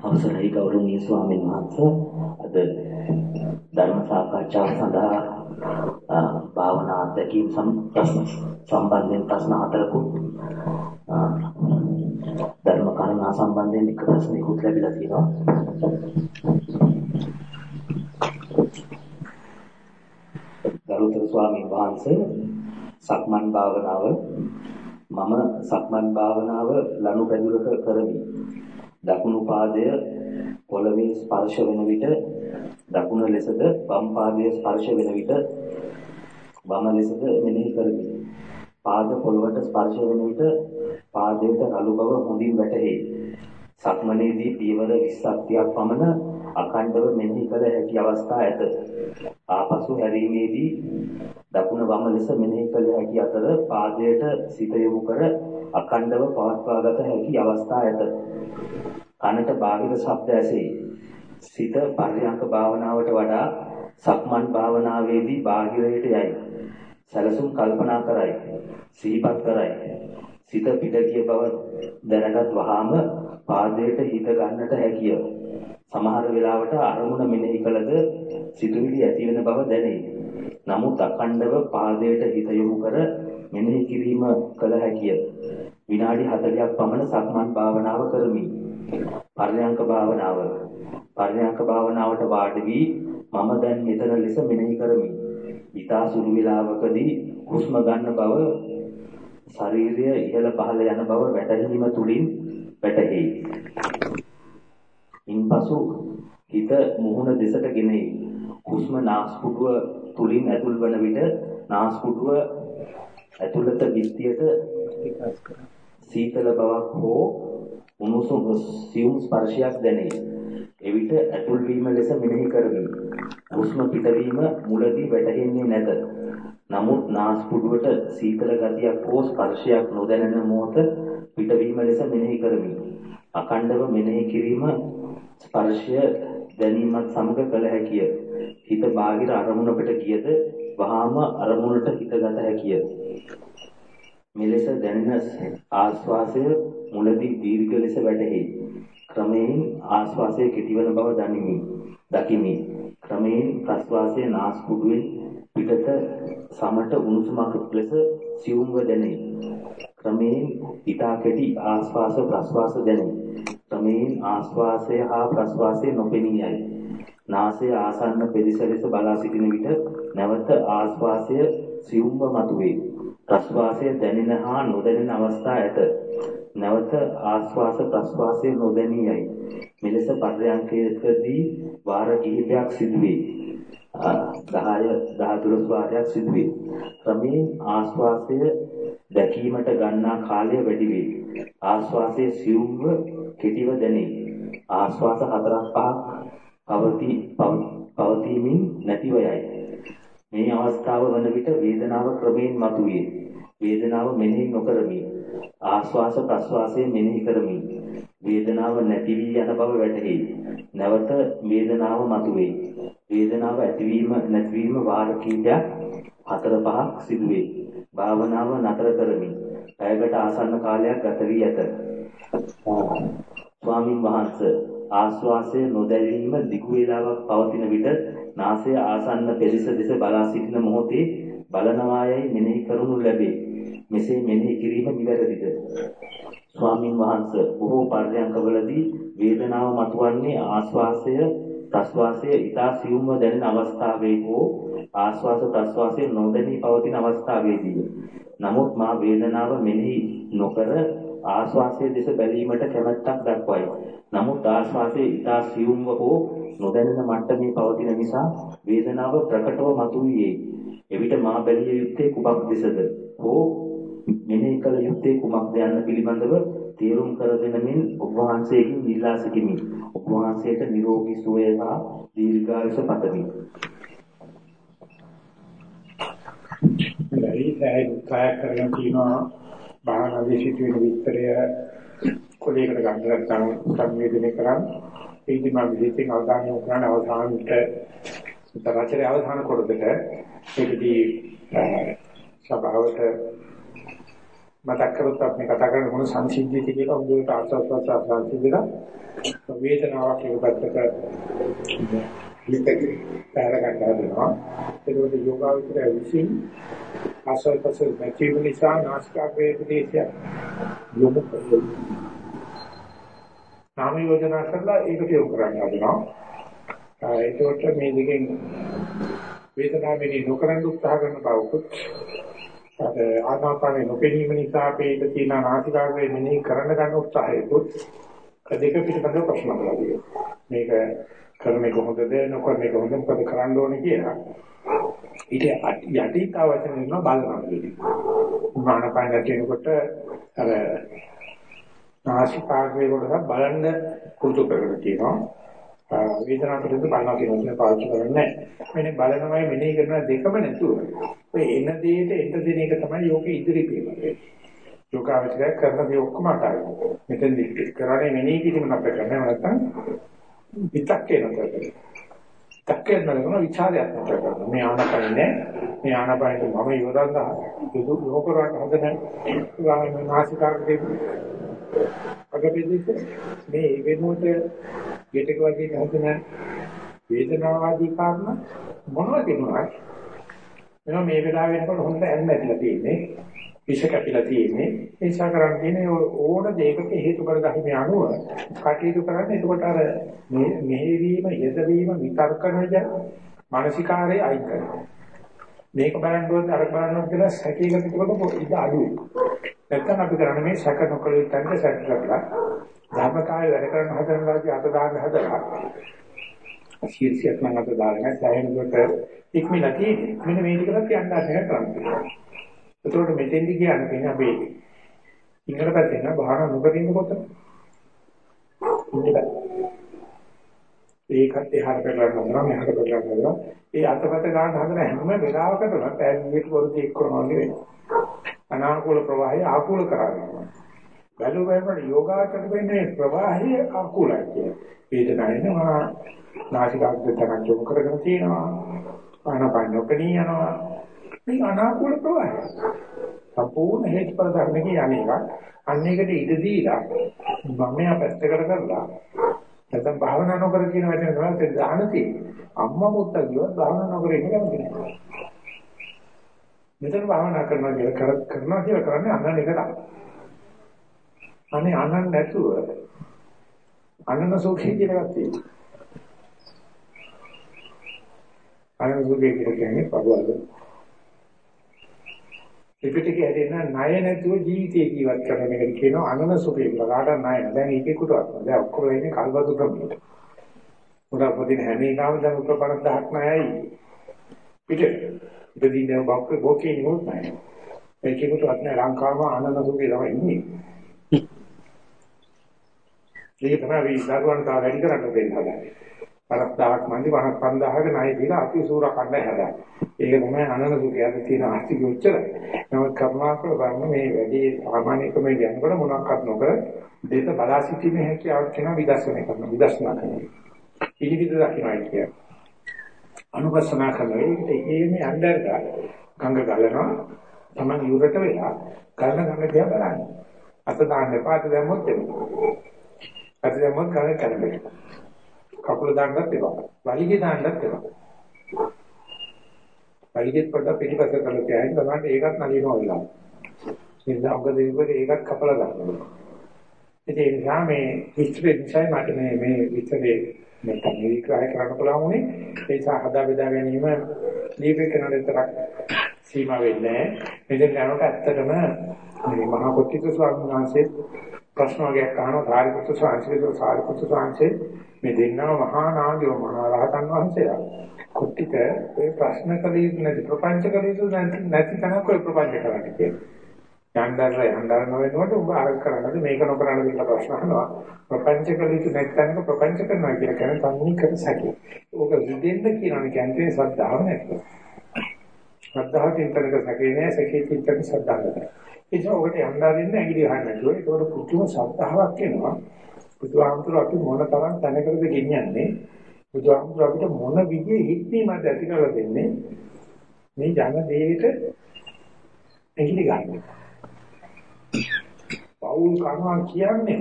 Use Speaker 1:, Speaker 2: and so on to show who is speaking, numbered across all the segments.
Speaker 1: අවසරයි ගෞරවනීය ස්වාමීන් වහන්සේ. අද ධර්ම සාකච්ඡාව සඳහා භාවනා අධ්‍යක්ීම් සම්බන්ධයෙන් ප්‍රශ්න හතරකුත් ධර්ම කරුණා සම්බන්ධයෙන් එක ප්‍රශ්නයකුත් ලැබිලා තියෙනවා. ගරුතර ස්වාමීන් වහන්සේ සක්මන් භාවනාව මම සක්මන් භාවනාව ලනු පැදුරක කරමි. දකුණු පාදය පොළවේ ස්පර්ශ වෙන විට දකුණ ලෙසද වම් පාදයේ ස්පර්ශ වෙන විට වම ලෙසද මෙනෙහි කරමි. පාද පොළවට ස්පර්ශ වෙන විට පාදයට රළු බව හොඳින් වැටහේ. සක්මනේදී පියවර 20ක් පමණ අඛණ්ඩව මෙනෙහි කළ හැකි අවස්ථා ඇත. ආපසු හැරීමේදී දකුණ වම ලෙස මෙනෙහි කළ හැකි අතර පාදයට සිත යොමු කර අඛණ්ඩව පවත්වාගත හැකි අවස්ථා ඇත. කනට බාහිර ශබ්ද ඇසේ. සිත පරියංක භාවනාවට වඩා සක්මන් භාවනාවේදී බාහිරයට යයි. සැලසුම් කල්පනා කරයි. සිහිපත් කරයි. සිත පිට ගිය බව දැනගත් වහාම පාදයට හිත ගන්නට හැකිය. සමහර වෙලාවට අරමුණ මෙනෙහි කළද සිතුවිලි ඇති වෙන බව දැනේ. නමුත් අඛණ්ඩව පාදයට හිත යොමු කර මෙනෙහි කිරීම කළ හැකිය. විනාඩි 40ක් පමණ සක්මන් භාවනාව කරමි. පර්යංක භාවනාව. පර්යංක භාවනාවට වාඩි වී මම දැන් මෙතන ලෙස මෙනෙහි කරමි. ඊතා සුළු වේලාවකදී හුස්ම ගන්න බව ශරීරය ඉහළ පහළ යන බව වැටහීම තුලින් වැටහෙයි. ඉන්පසු හිත මුහුණ දෙසට ගෙනෙයි. හුස්ම නාස්පුඩුව තුලින් ඇතුල් වන විට නාස්පුඩුව ඇතුළත විත්තියට සීතල බවක් හෝ උණුසුම් සියුම් ස්පර්ශයක් දැනේ. එවිට ඇතුල් වීම ලෙස මෙනෙහි කරමි. හුස්ම පිටවීම මුලදී වැටහෙන්නේ නැත. නමුත් නාස්පුඩුවට සීතල ගතියක් හෝ ස්පර්ශයක් නොදැනෙන මොහොත පිටවීම ලෙස මෙනෙහි කරමි. අකණ්ඩව මෙනෙහි කිරීම ස්පර්ශය දැනීමත් සමග කළ හැකිය. හිත බාහිර අරමුණකට ගියද වහාම අරමුණට හිතගත හැකිය. මෙලෙස දැනෙන ආස්වාසය මුලදී දීර්ඝ ලෙස වැටහි. ක්‍රමයෙන් ආස්වාසය කෙටිවන බව දනිමි. දකිමි. ක්‍රමයෙන් ප්‍රස්වාසය නාස්පුඩුවෙන් පිටත සමට උණුසුමක් ලෙස සියුම්ව දැනේ. ක්‍රමයෙන් ඊටා කෙටි ආස්වාස ප්‍රස්වාස දැනේ. ක්‍රමයෙන් ආස්වාසය හා ප්‍රස්වාසය නොපෙනී යයි. නාසය ආසන්න පෙරිස ලෙස බලා සිටින විට නැවත ආස්වාසය සියුම්ව මතුවේ. ප්‍රස්වාසය දැනෙන හා නොදැනෙන අවස්ථා ඇත. නැවත ආස්වාස ප්‍රස්වාසය නොදැනී යයි. මෙලෙස පර්යංකයකදී වාර කිහිපයක් සිදුවේ. 10 13 වාරයක් සිදුවේ. ක්‍රමයෙන් ආස්වාසය දැකීමට ගන්නා කාලය වැඩි වේ. ආස්වාසයේ සියුම්ව කෙටිව දැනේ. ආස්වාස හතරක් පහක් පවති පවතිමින් නැතිව යයි. මේ අවස්ථාව වන විට වේදනාව ක්‍රමයෙන් මතුවේ. වේදනාව මෙනෙහි නොකරමි. ආස්වාස ප්‍රස්වාසයේ මෙනෙහි කරමි. වේදනාව නැති වී යන බව වැටහි. නැවත වේදනාව මතුවේ. වේදනාව ඇතිවීම නැතිවීම වාර කිහිපයක් හතර පහක් සිදුවේ. භාවනාව නතර කරමි. පැයකට ආසන්න කාලයක් ගත වී ඇත. ස්වාමින් වහන්සේ ආස්වාසය නොදැවීම දිගු වේලාවක් පවතින විට නාසය ආසන්න පෙරිස දෙස බලා සිටින මොහොතේ බලනවායයි මෙනෙහි කරනු ලැබේ. මෙසේ මෙනෙහි කිරීම නිවැරදිද? ස්වාමින් වහන්සේ බොහෝ පර්යංකවලදී වේදනාව මතුවන්නේ ආස්වාසය ප්‍රස්වාසය ඊතා සියුම්ව දැනෙන අවස්ථාවේ හෝ ආස්වාස ප්‍රස්වාසය නොදැනී පවතින අවස්ථාවේදී. නමුත් මා වේදනාව මෙනෙහි නොකර ආස්වාසයේ දෙස බැලීමට කැමැත්තක් දක්වයි. නමුත් ආස්වාසයේ ඊතා සියුම්ව හෝ නොදැනෙන මට්ටමේ පවතින නිසා වේදනාව ප්‍රකටව මතුවේ. එවිට මා බැලිය යුත්තේ කුමක් දෙසද? හෝ මෙනෙහි කළ යුත්තේ කුමක්ද යන්න පිළිබඳව තේරුම් කර දෙනමින් ඔබ වහන්සේගෙන් ඉල්ලා සිටිමි. ඔබ වහන්සේට නිරෝගී සුවය සහ දීර්ඝායුෂ පතමි.
Speaker 2: ලයි කාය කරගෙන තියෙනවා භාවනා විශේෂ වෙන විස්තරය කොලේකට ගන්න නැත්නම් සංවේදනය කරන් ඒකදී මම විශේෂයෙන් අවධානය යොමු කරන අවධානයට තරචරය අවධාන කොටකට ඒකදී සභාවට මතක් කරොත් අපි කතා කරන මොන සංසිද්ධියද කියලා උදේට ආස්වාස්වාස සංසිද්ධියද වේදනාවක් එක පැත්තක විතක පැහැර ගන්න හදනවා. ඒකෝට යෝගාවචරය විසින් ආස්වාස්වාස නැතිව නිසා නාස්කාග්‍රේ ප්‍රදේශය යොමු කරනවා නාම යෝජනා කරලා ඒකට යොමු කරන්න හදනවා. ඒකෝට මේ දෙකෙන් වේදනාවෙනි නොකරන උත්සාහ කරන බවකුත් අද ආනාපානේ නොපෙනීම නිසා අපේ තියෙන නාසිකාග්‍රේ මෙනෙහි කරන්න ගන්න උත්සාහයකුත් දෙක පිටපතේ ප්‍රශ්න කරලා මේක කරන්නේ කොහොමද නොකරන්නේ කොහොමද මොකද කරන්න ඕනේ කියලා. ඊට යටි තවචන වෙනවා බලනවා කියන්නේ ආනාපාන කියනකොට අර නාසිකාග්‍රේ වල බලන්න කුතු කරගෙන තියෙනවා වේදනාව පිළිබඳ බලනවා කියන වචනේ පාවිච්චි කරන්නේ නැහැ. බලනවයි මෙනෙහි කරන දෙකම නැතුව ඔය එන දෙයට එන්න දෙන එක තමයි යෝගේ ඉදිරි පියවර. යෝගාවචරය කරන දේ ඔක්කොම අතාරිනවා. මෙතෙන් කරන්නේ මෙනෙහි කිරීම අපිට කරන්නේ නැත්නම් විතක්කේ නතර තක්කේ නතර විචාරයක් නතර කරනවා. මේ ආනපනේ මේ ආනපනේ මම යොදන්න යොදු යොකරන්න හදන නාසිකාග්‍රේ අගපෙදිස මේ වෙනුවට ගෙටක වගේ හදන වේදනාවාදී කාරණා මොනවද කියනවා? එනවා මේ වෙලාව වෙනකොට හොඳට ඇන්න ඇදලා තියෙන්නේ. විෂ කැපිලා තියෙන්නේ. ඒ නිසා කරන්න තියෙන්නේ ඕන දෙයකට හේතු කර ගහිමේ අනුව කටයුතු කරන්න. එතකොට අර මෙහෙවීම යෙදවීම විතර්කණය මානසිකාරයේ අයින් කරනවා. මේක බලන්න ඕනේ අර බලන්න ඕනේ කියලා සැකයකට තිබුණොත් ඉත අඩුයි. නැත්නම් අපි කරන්නේ මේ සැක නොකළ යුත්තන්ට සැක කරලා ධර්මකාය වැඩ කරන හදන ලාදී අත දාන්න හදලා ශීර්ෂයක් නම් අත දාගෙන සෑහෙනකොට ඉක්මනට තියෙන්නේ. මෙන්න මේ ටිකවත් යන්න නැහැ කරන්නේ ඒතකොට මෙතෙන්දි කියන්නේ අපි ඉංගල පැත්තේ නා බාහන නොකරින්නකොට ඉන්න බෑ ඒකත් එහාට කරලා ගන්නවා මෙහාට කරලා ගන්නවා ඒ අතපත ගන්න හදන හැම වෙලාවකටම පැන්නියට පොරදී එක්ක කරනවා නෙවෙයි අනාකූල ප්‍රවාහය ආකූල කරගන්නවා. බැලු බැලමට යෝගාචර වෙන්නේ ප්‍රවාහය ආකූලයි කියන. වේදනාවෙනවා නාසිකාග්‍රතන ජොම් කරගෙන තියෙනවා. ආනපන නොකණී යනවා. මේ අනාකූල ප්‍රවාහය. සම්පූර්ණ හේතුඵල ධර්මකේ යන්නේක අන්නේකට ඉඩ දීලා මම අපැත්තකට කරලා නැත්නම් භාවනා නොකර කියන වචන තමයි දාන තියෙන්නේ. අම්මා මුත්තා කියවත් භාවනා නොකර ඉන්න කැමති නැහැ. මෙතන භාවනා කරනවා කියලා කරනවා කියලා කරන්නේ අනන්න එක තමයි. අනේ අනන්න නැතුව අනන්න සෝඛී කියලා තියෙනවා. අනන්න සෝඛී කියන්නේ පබවල. ත්‍රිපිටකයේ හැදෙන ණය නැතුව ජීවිතේ ජීවත් කරන එකට කියනවා අනන්න සෝඛී කියලා. කාටවත් ණය නැහැ. දැන් ඒකේකටවත් දැන් ඔක්කොම ඉන්නේ කල්පතු ක්‍රමයට. උඩ පොදින හැම එකම දැන් උත්තර 50000ක් ණයයි. පිට ඉපදින්න බක්ක බෝකේ නෙවෙයි නෑ. ඒකෙකට අත්නේ ලංකාව ආනන්ද සුඛේ තමයි ඉන්නේ. ඒක තමයි තා වැඩි කරන්න දෙන්න හදන්නේ. 50000ක් මන්දි 55000ක ණය දීලා අපි සූරා කණ්ඩාය හදන්නේ. ඒක තමයි ආනන්ද සුඛේ අද තියෙන ආස්තික උච්චරය. නමුත් කරුණාකර බලන්න මේ වැඩි සාමාන්‍ය ක්‍රමයේ යනකොට මොනක්වත් නොකර දෙත බලා සිටීමේ හැකියාවක් වෙන විදර්ශනය කරනවා. විදර්ශනා කරනවා. ඉනිවිද දකින්නයි කියන්නේ. අනුපස්සනා කරනවා. ඒකට ඒමේ අnderලා ගඟ ගලනවා. Taman යුරට වෙලා ගලන ගඟ දිහා බලන්න. අත දාන්න එපා. අත දැම්මොත් එනවා. අත දැම්මොත් ගඟ කැළඹෙනවා. කකුල දාන්නත් එපා. වලිගේ දාන්නත් එපා. වලිගෙත් පොඩ්ඩක් පිටිපස්ස කරලා තියාගෙන තමයි ඒකත් නලියනවා වෙලා. ඉතින් අංග දෙවිවර ඒකත් කපලා ගන්නවා. ඒ නිසා මේ විස්තරේ නිසා මට මේ මේ විස්තරේ නැත්නම් විග්‍රහය කරන්න පුළුවන් උනේ ඒ නිසා හදා බෙදා ගැනීම දීපේකන විතරක් සීමා වෙන්නේ නැහැ. මෙතන යනකොට ඇත්තටම මේ මහා කොට්ටික ස්වාමීන් වහන්සේ ප්‍රශ්න වර්ගයක් අහනවා සාරිපුත්‍ර ස්වාමීන් සාරිපුත්‍ර ස්වාමීන් මේ දෙන්නම මහා නාගයෝ මහා රහතන් වහන්සේලා. කොට්ටික ඒ ප්‍රශ්න කලී නැති ප්‍රපංච කලී නැති නැති තනක ඔය ප්‍රපංච කරන්නේ කියලා. යන්නදර යන්නදර නොවෙනකොට උඹ අර කරන්නද මේක නොකරන්නද කියලා ප්‍රශ්න අහනවා. ප්‍රපංච කලිත නැත්නම් ප්‍රපංච කරනවා කියලා කියන තන්නේ කර සැකේ. ඕක විදෙන්න කියනවානේ කියන්නේ ශ්‍රද්ධාව නැත්නම්. ශ්‍රද්ධාව චින්තනක සැකේ නෑ සැකේ චින්තන ශ්‍රද්ධාව නෑ. ඒක ඔකට යන්නදරින්න ඇඟිලි ගන්න නැතුව ඒකට පුදුම ශ්‍රද්ධාවක් එනවා. බුදුහාමුදුර අපි මොන තරම් තැනකටද ගෙනියන්නේ? බුදුහාමුදුර අපිට මොන විදිහේ හික්මීමක්ද ඇති කරලා දෙන්නේ? මේ ජන දෙයට ඇඟිලි ගන්න. පෞල් කරනවා කියන්නේ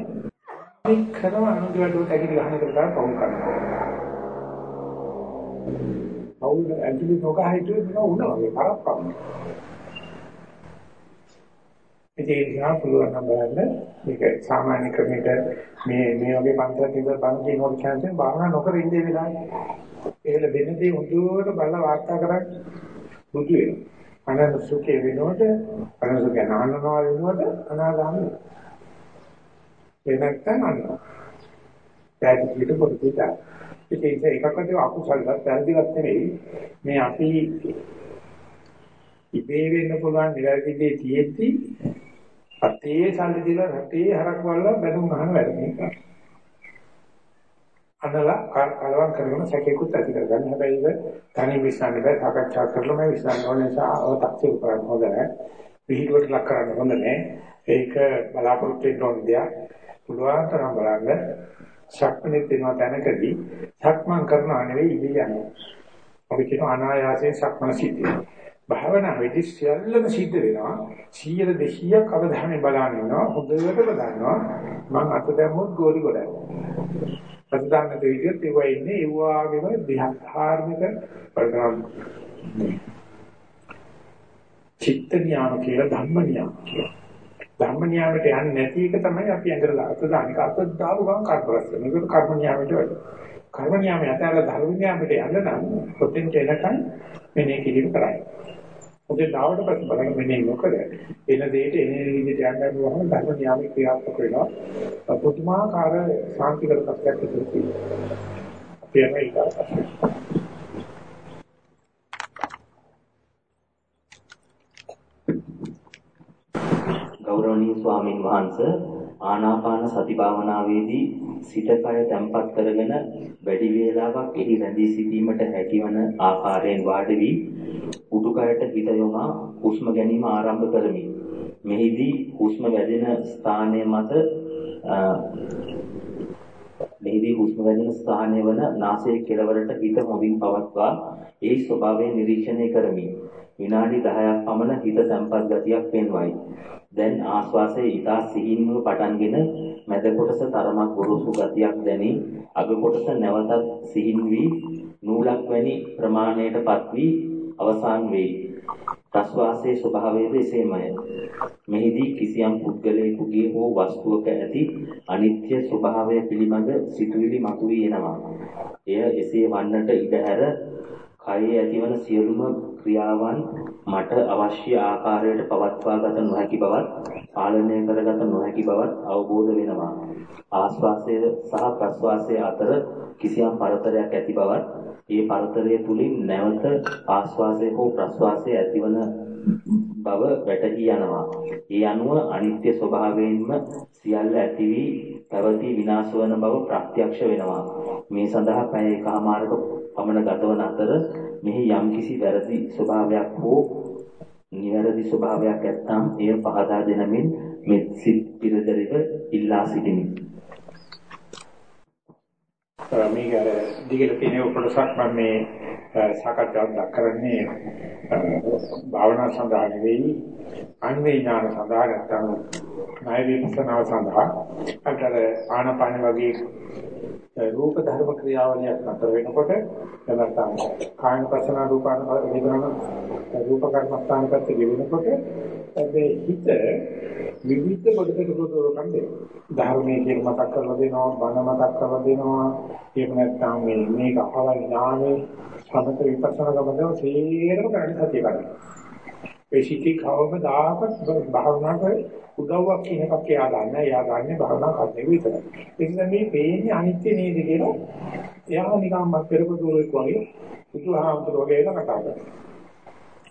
Speaker 2: මේ කරන අනුගමනයට ඇගිලි ගන්න එක තමයි පෞල් කරනවා. පෞල් ඇගිලි නොගහ හිටියොත් නෝ උනවා මේ කරප්පම්. ඒ නිසා පුළුවන් නම් බලන්න මේක සාමාන්‍ය ක්‍රමයක මේ මේ වගේ පන්සලක ඉඳලා බණ කියනවා කියන්නේ භාවනා නොකර ඉඳී වෙලාවේ. ඒකල වෙනදී උන්දුවට බලලා වාර්තා කරන්නේ බුදු වෙනවා. අනන්ත සුඛේ වෙනකොට අනන්ත සුඛේ නානනවා වෙනකොට අනාගාමී. ඒ නැත්තම් අන්නවා. පැහැදිලිට පොඩි දෙයක්. ඒක එකකට අකුසලවත් වැරදිවත් නෙවෙයි. මේ අපි ඉබේ වෙන්න පුළුවන් නිවැරදි දේ තියෙද්දි අතේ සල්ලි දීලා රටේ හරක් වල්ලා බැලුම් අහන වැඩ මේක. අනලා කලවම් කරගෙන සැකේකුත් ඇති කරගන්න. හැබැයි ඒක තනි විශ්වාසනේ බෑ සාකච්ඡා කරලා මේ විශ්වාස නොවන නිසා අව탁සිර කරන්න හොඳ නැහැ. පිළිවෙලට ලක් කරන්න හොඳ නැහැ. ඒක බලාපොරොත්තු වෙන්න ඕන දෙයක්. පුළුවන් තරම් බලන්න ශක්මනේ තියෙන තැනකදී සක්මන් කරනවා නෙවෙයි ඉඳී යනවා. අපි කියන අනායාසයෙන් සක්මන සිද්ධ වෙනවා. භාවනා වෙදි සියල්ලම සිද්ධ වෙනවා. 100 200ක් අවධානය බලන්න ඉන්නවා. හොඳට බලනවා මම අත දැම්මොත් ගෝලි ගොඩයි ප්‍රතිදාන දෙවියන් ඒවා ඉන්නේ ඒ වගේම ධාර්මික ප්‍රකාරම් චිත්ත නියාම කියලා ධම්ම නියාම කියලා. ධම්ම නියාමයට යන්නේ නැති එක තමයි අපි අඟර දාත දානික අත දාපු ගමන් කර්මරස් වෙනවා ඒක කර්ම නියාමයට වැඩි. කර්ම නියාමයට අතහැරලා ධර්ම නියාමයට යන්න නම් පොතෙන් එනකන් මෙනේ කිරීම කරන්නේ. මොකද නාවට පස්සේ බලන්න මෙන්නේ නොකර එන දෙයට එන විදිහට යන්න ගියාම ධර්ම න්යාමික ක්‍රියාත්මක වෙනවා. පුදුමාකාර ශාන්තිකර තත්ත්වයක් තියෙනවා. අපි යන එක
Speaker 1: ගෞරවනීය ස්වාමින් වහන්සේ ආනාපාන සති භාවනාවේදී සිත කය තැම්පත් කරගෙන වැඩි වේලාවක් එහි රැඳී සිටීමට හැකිවන ආකාරයෙන් වාඩි වී උඩුකයට හිත යොමා හුස්ම ගැනීම ආරම්භ කරමි. මෙහිදී හුස්ම වැදෙන ස්ථානය මත මෙහිදී හුස්ම වැදෙන ස්ථානය වන නාසයේ කෙළවරට හිත හොඳින් පවත්වා ඒ ස්වභාවය නිරීක්ෂණය කරමි. විනාඩි 10ක් පමණ හිත සංපත් ගතියක් පෙන්වයි. දැන් ආශ්වාසයේ ඊතා සිහින්ව පටන්ගෙන මැද කොටස තරමක් ගොරෝසු ගතියක් දැනි අග කොටස නැවතත් සිහින් වී නූලක් වැනි ප්‍රමාණයටපත් වී අවසන් වේ. ප්‍රශ්වාසයේ ස්වභාවයද එසේමය. මෙහිදී කිසියම් පුද්ගලයෙකුගේ හෝ වස්තුවක ඇති අනිත්‍ය ස්වභාවය පිළිබඳ සිතුවිලි මතුවී එනවා. එය එසේ වන්නට ඉඩ හැර කයේ ඇතිවන සියලුම ක්‍රියාවන් මට අවශ්‍ය ආකාරයට පවත්වා ගත නොහැකි බවත් පාලනය කරගත නොහැකි බවත් අවබෝධ වෙනවා. ආශ්වාසය සහ ප්‍රශ්වාසය අතර කිසියම් පරතරයක් ඇති බවත් ඒ පරතරය තුලින් නැවත ආශ්වාසය හෝ ප්‍රශ්වාසය ඇතිවන බව වැටහි යනවා. ඒ අනුව අනිත්‍ය ස්වභාවයෙන්ම සියල්ල ඇති වී පැවති විනාශ වන බව ප්‍රත්‍යක්ෂ වෙනවා. මේ සඳහා පැය එකමාරක පමණ ගතවන අතර මෙහි යම්කිසි වැරදි ස්වභාවයක් හෝ නිවැරදි ස්වභාවයක් ඇත්නම් එය පහදා දෙනමින් මෙත් සිත් පිළිදෙරිව ඉල්ලා සිටිමි.
Speaker 2: මේක අර දිගට තියෙන කොටසක් මම මේ සාකච්ඡාවක් කරන්නේ භාවනා සඳහා නෙවෙයි අන්වේ ඥාන සඳහා නැත්නම් ණය විපස්සනාව සඳහා අතර ආනපාන වගේ රූප ධර්ම ක්‍රියාවලියක් නතර වෙනකොට නැත්නම් කායන පසන රූපාන වේදනාන රූප කර්මස්ථාන පැත්ත ගෙවෙනකොට මේ හිත විවිධ කොටකට කොටවරකම් දෙනවා. ධර්මයේ කියන මතක් කරලා දෙනවා, බණ මතක් කරලා දෙනවා. එහෙම නැත්නම් මේ මේක අහවල් ඥානෙ සමත විපස්සනා ගමන සේරම කරන්නේ සතිය ගන්න. ඒ සිටි කවමදාකත් භාවනාවට උදව්වක් කියන එකක් එයා ගන්න. එයා ගන්න භාවනා කරන්නේ විතරයි. ඒ නිසා මේ පේන්නේ අනිත්‍ය නේද කියලා එයා නිකන් මත් පෙරක දුරෙක් වගේ බුදුහාමුදුරුවෝ වගේ කතා කරනවා.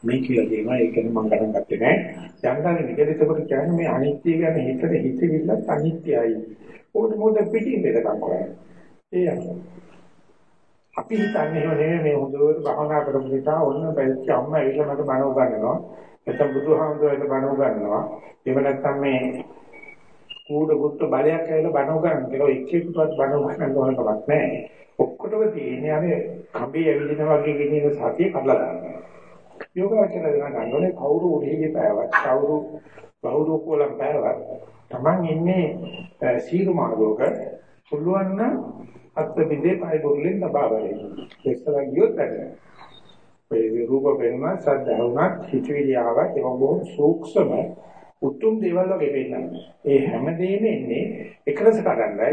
Speaker 2: මේ කියලා දෙනවා ඒක නම් මම ගණන් ගත්තේ නෑ. යන්දානේ නිකලෙතකොට කියන්නේ මේ අනිත්‍ය ගැන හිතට හිතවිල්ලත් අනිත්‍යයි. ඕකට මොකද පිටින් දෙකක් කරන්නේ. ඒ අපි හිතන්නේ එහෙම නෙමෙයි මේ හොඳට භවනා කරපු නිසා ඔන්න බැලච්ච අම්මා ඇවිල්ලා මට බණ උගන්වනවා. නැත්නම් බුදුහාමුදුරුවෝ බණ උගන්වනවා. එහෙම නැත්නම් මේ කූඩ කුට්ට බලයක් ඇවිල්ලා බණ උගන්වනවා කියලා එක් එක්කවත් බණ උගන්වන්න ඕන කමක් නැහැ. ඔක්කොටම තියෙන්නේ අර කඹේ ඇවිදින වගේ ගෙනියන සතිය කඩලා දානවා. යෝගාචර ගන්න ඕනේ කවුරු උඩිහිගේ පෑවත් කවුරු බහුරු කොලම් පෑවත් Taman ඉන්නේ සීරු මාර්ගෝක පුළුවන් නම් අත් බිඳේ පය බුරුලෙන් ලබා ගන්න. ඉස්සලා ගියොත් නැහැ. ඒ රූප වෙනම සද්දවුණත් හිතවිලි ආවත් ඒක බොහොම සූක්ෂම උතුම් දේවල් වගේ වෙන්නේ. ඒ හැමදේම එන්නේ එකලස කරන්නයි